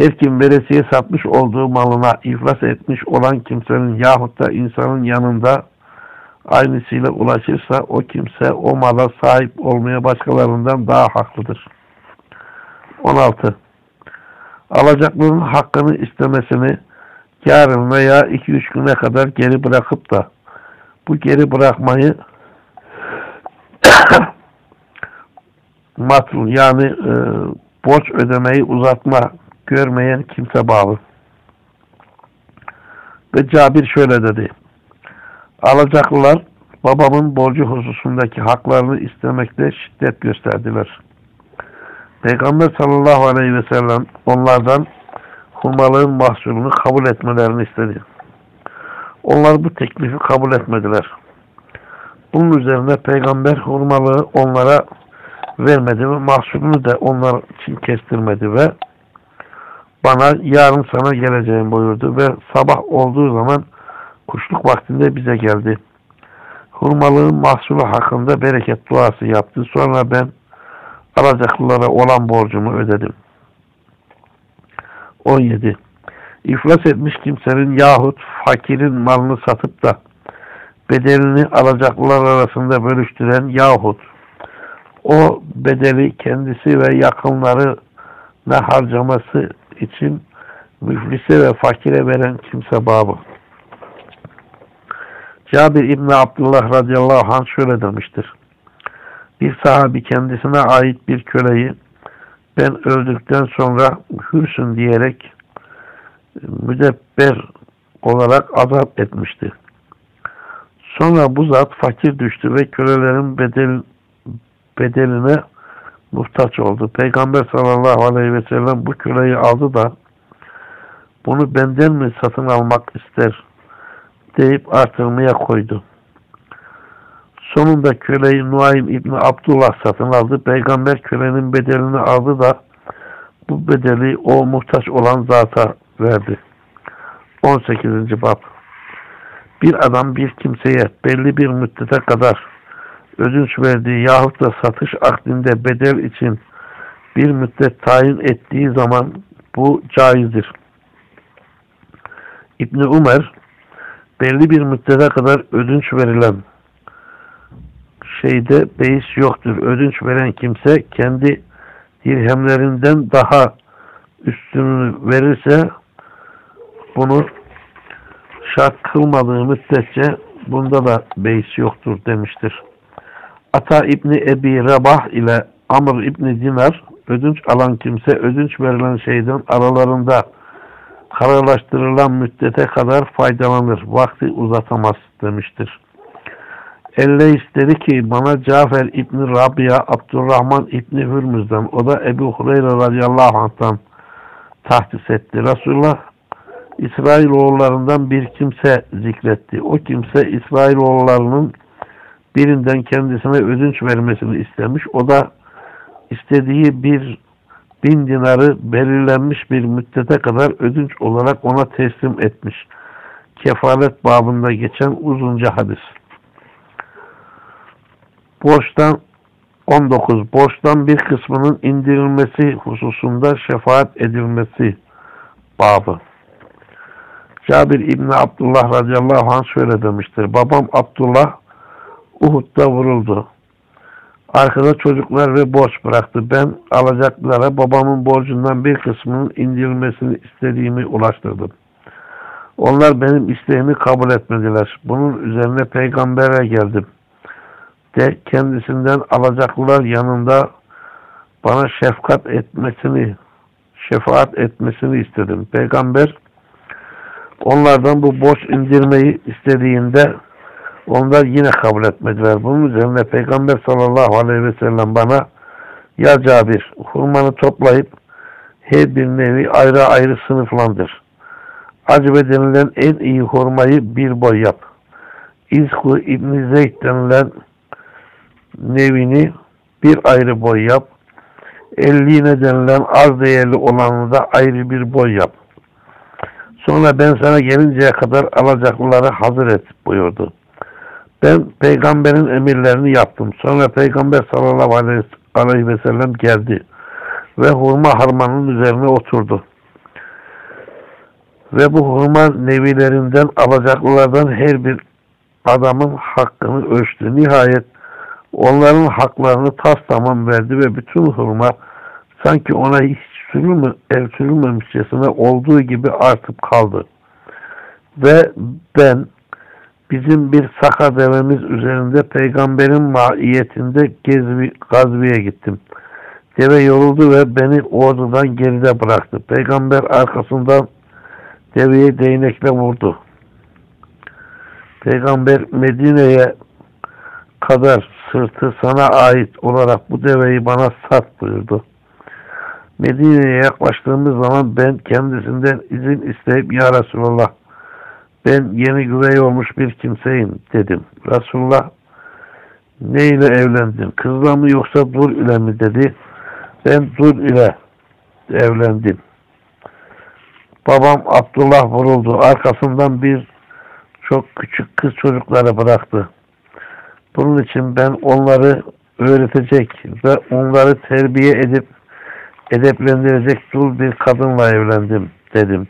Her kim veresiye satmış olduğu malına iflas etmiş olan kimsenin yahut da insanın yanında aynısıyla ulaşırsa o kimse o mala sahip olmaya başkalarından daha haklıdır. 16. Alacakların hakkını istemesini yarın veya 2-3 güne kadar geri bırakıp da bu geri bırakmayı matrul yani e, borç ödemeyi uzatma görmeyen kimse bağlı. Ve Cabir şöyle dedi. Alacaklılar babamın borcu hususundaki haklarını istemekte şiddet gösterdiler. Peygamber sallallahu aleyhi ve sellem onlardan hurmalığın mahsulünü kabul etmelerini istedi. Onlar bu teklifi kabul etmediler. Bunun üzerine peygamber hurmalığı onlara vermedi ve mahsulünü de onlar için kestirmedi ve bana yarın sana geleceğim buyurdu ve sabah olduğu zaman kuşluk vaktinde bize geldi. Hurmalığın mahsulü hakkında bereket duası yaptı. Sonra ben alacaklılara olan borcumu ödedim. 17. İflas etmiş kimsenin yahut fakirin malını satıp da bedelini alacaklılar arasında bölüştüren yahut o bedeli kendisi ve yakınlarına harcaması için müflise ve fakire veren kimse babı. Cabir İbni Abdullah radıyallahu anh şöyle demiştir. Bir sahabi kendisine ait bir köleyi ben öldükten sonra hürsün diyerek müdebber olarak azap etmişti. Sonra bu zat fakir düştü ve kölelerin bedel, bedeline muhtaç oldu. Peygamber sallallahu aleyhi ve sellem bu köleyi aldı da bunu benden mi satın almak ister deyip artırmaya koydu. Sonunda köleyi Nuaym İbni Abdullah satın aldı. Peygamber kölenin bedelini aldı da bu bedeli o muhtaç olan zata verdi. 18. Bab Bir adam bir kimseye belli bir müddete kadar ödünç verdiği yahut da satış akdinde bedel için bir müddet tayin ettiği zaman bu caizdir. İbni Umer belli bir müddete kadar ödünç verilen şeyde beis yoktur. Ödünç veren kimse kendi dirhemlerinden daha üstünü verirse bunu şart kılmadığı müddetçe bunda da beis yoktur demiştir. Ata İbni Ebi Rabah ile Amr İbni Dinar ödünç alan kimse ödünç verilen şeyden aralarında kararlaştırılan müddete kadar faydalanır. Vakti uzatamaz demiştir. Elleys dedi ki bana Cafer İbni Rabia Abdurrahman İbni Hürmüz'den o da Ebu Hureyre radıyallahu anh'tan tahdis etti. Resulullah İsrailoğullarından bir kimse zikretti. O kimse İsrailoğullarının birinden kendisine ödünç vermesini istemiş. O da istediği bir bin dinarı belirlenmiş bir müddete kadar ödünç olarak ona teslim etmiş. Kefalet babında geçen uzunca hadis. Borçtan 19. Borçtan bir kısmının indirilmesi hususunda şefaat edilmesi babı. Cabir İbni Abdullah radıyallahu anh şöyle demiştir. Babam Abdullah Uhud'da vuruldu. Arkada çocuklar ve borç bıraktı. Ben alacaklara babamın borcundan bir kısmının indirilmesini istediğimi ulaştırdım. Onlar benim isteğimi kabul etmediler. Bunun üzerine peygambere geldim. De kendisinden alacaklılar yanında bana şefkat etmesini, şefaat etmesini istedim. Peygamber onlardan bu borç indirmeyi istediğinde onlar yine kabul etmediler. Bunun üzerine Peygamber sallallahu aleyhi ve sellem bana ya Cabir hurmanı toplayıp her bir nevi ayrı ayrı sınıflandır. Acıbe denilen en iyi hurmayı bir boy yap. İzku İbni Zeyd denilen nevini bir ayrı boy yap. Elliğine denilen az değerli olanı da ayrı bir boy yap. Sonra ben sana gelinceye kadar alacaklıları hazır et buyurdu. Ben peygamberin emirlerini yaptım. Sonra peygamber sallallahu aleyhi ve sellem geldi ve hurma harmanın üzerine oturdu. Ve bu hurma nevilerinden alacaklılardan her bir adamın hakkını ölçtü. Nihayet onların haklarını tas tamam verdi ve bütün hurma sanki ona hiç sürülme, el sürülmemişçesine olduğu gibi artıp kaldı. Ve ben bizim bir saka devemiz üzerinde peygamberin maiyetinde gezvi, gazviye gittim. Deve yoruldu ve beni ordudan geride bıraktı. Peygamber arkasından deveye değnekle vurdu. Peygamber Medine'ye kadar sırtı sana ait olarak bu deveyi bana sat buyurdu. Medine'ye yaklaştığımız zaman ben kendisinden izin isteyip Ya Resulallah ben yeni güvey olmuş bir kimseyim dedim. Resulullah ne ile evlendin? Kızla mı yoksa dur ile mi dedi. Ben dur ile evlendim. Babam Abdullah vuruldu. Arkasından bir çok küçük kız çocukları bıraktı. Bunun için ben onları öğretecek ve onları terbiye edip edeplendirecek dul bir kadınla evlendim dedim.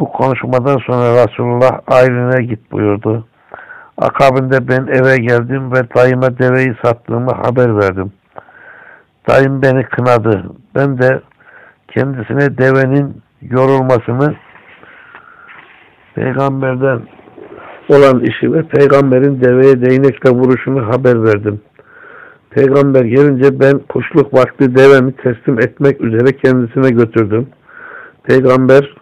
Bu konuşmadan sonra Resulullah ailene git buyurdu. Akabinde ben eve geldim ve dayıma deveyi sattığımı haber verdim. Dayım beni kınadı. Ben de kendisine devenin yorulmasını peygamberden olan işi ve peygamberin deveye değnekle vuruşunu haber verdim. Peygamber gelince ben kuşluk vakti devemi teslim etmek üzere kendisine götürdüm. Peygamber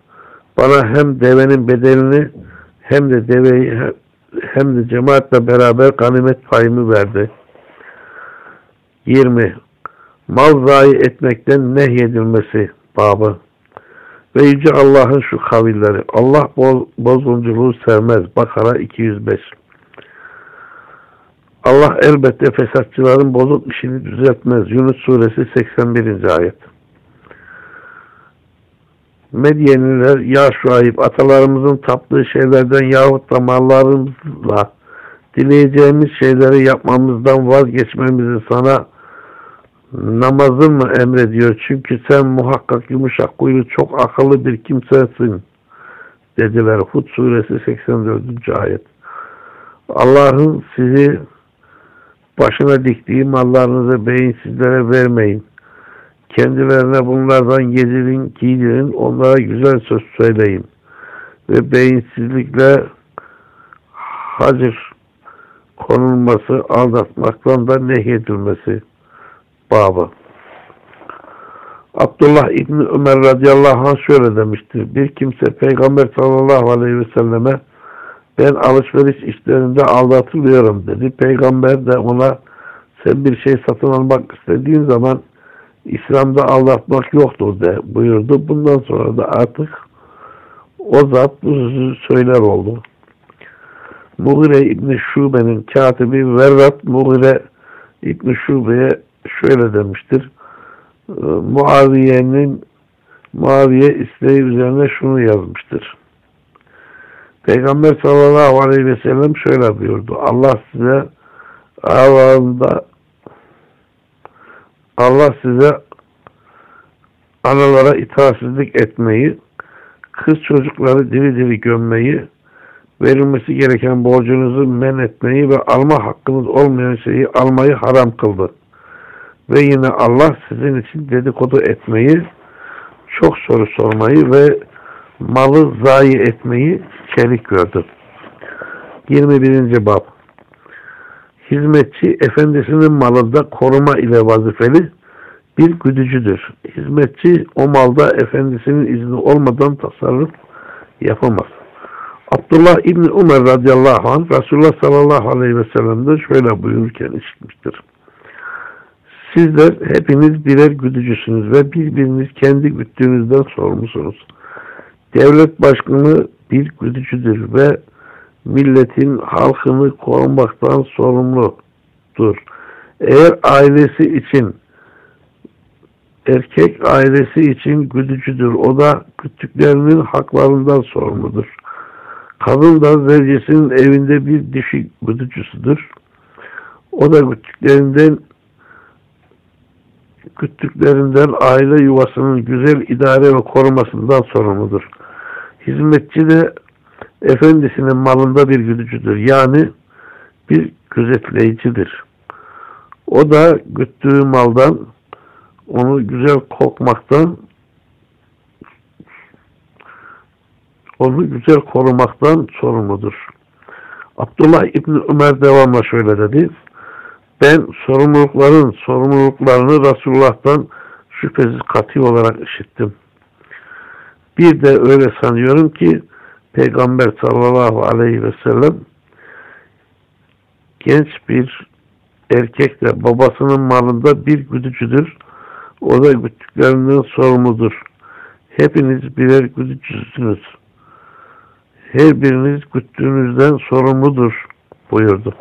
bana hem devenin bedelini hem de deveyi hem de cemaatle beraber ganimet payımı verdi. 20. Mal zayi etmekten nehyedilmesi babı. Ve Yüce Allah'ın şu kavilleri. Allah boz, bozgunculuğu sevmez. Bakara 205. Allah elbette fesatçıların bozuk işini düzeltmez. Yunus suresi 81. ayet. Medyeniler ya şuayip atalarımızın taptığı şeylerden yahut da mallarımızla dileyeceğimiz şeyleri yapmamızdan vazgeçmemizi sana namazın mı emrediyor? Çünkü sen muhakkak yumuşak huylu çok akıllı bir kimsesin dediler. Hud suresi 84. ayet. Allah'ın sizi başına diktiği mallarınızı beyinsizlere vermeyin. Kendilerine bunlardan yedirin, giydirin, onlara güzel söz söyleyin. Ve beyinsizlikle hacir konulması, aldatmaktan da nehyedilmesi babı. Abdullah İbni Ömer radıyallahu anh şöyle demiştir. Bir kimse Peygamber sallallahu aleyhi ve selleme ben alışveriş işlerinde aldatılıyorum dedi. Peygamber de ona sen bir şey satın almak istediğin zaman İslam'da aldatmak yoktur de buyurdu. Bundan sonra da artık o zat bu sözü söyler oldu. Mughire İbni Şube'nin katibi Verrat Mughire İbni Şube'ye şöyle demiştir. Muaviye'nin Muaviye isteği üzerine şunu yazmıştır. Peygamber sallallahu aleyhi ve sellem şöyle buyurdu. Allah size ağlarında Allah size analara itaatsizlik etmeyi, kız çocukları diri diri gömmeyi, verilmesi gereken borcunuzu men etmeyi ve alma hakkınız olmayan şeyi almayı haram kıldı. Ve yine Allah sizin için dedikodu etmeyi, çok soru sormayı ve malı zayi etmeyi çelik gördü. 21. Bab Hizmetçi efendisinin malında koruma ile vazifeli bir güdücüdür. Hizmetçi o malda efendisinin izni olmadan tasarruf yapamaz. Abdullah İbni Umar radıyallahu anh Resulullah sallallahu aleyhi ve sellem'de şöyle buyururken işitmiştir. Sizler hepiniz birer güdücüsünüz ve birbiriniz kendi güttüğünüzden sorumlusunuz. Devlet başkanı bir güdücüdür ve milletin halkını korumaktan sorumludur. Eğer ailesi için erkek ailesi için güdücüdür. O da küçüklerinin haklarından sorumludur. Kadın da zevcesinin evinde bir dişi güdücüsüdür. O da küçüklerinden küçüklerinden aile yuvasının güzel idare ve korumasından sorumludur. Hizmetçi de efendisinin malında bir güdücüdür. Yani bir gözetleyicidir. O da güttüğü maldan onu güzel kokmaktan onu güzel korumaktan sorumludur. Abdullah İbni Ömer devamla şöyle dedi. Ben sorumlulukların sorumluluklarını Resulullah'tan şüphesiz katı olarak işittim. Bir de öyle sanıyorum ki Peygamber sallallahu aleyhi ve sellem genç bir erkek de babasının malında bir güdücüdür. O da güttüklerinden sorumludur. Hepiniz birer güdücüsünüz. Her biriniz güttüğünüzden sorumludur buyurdu.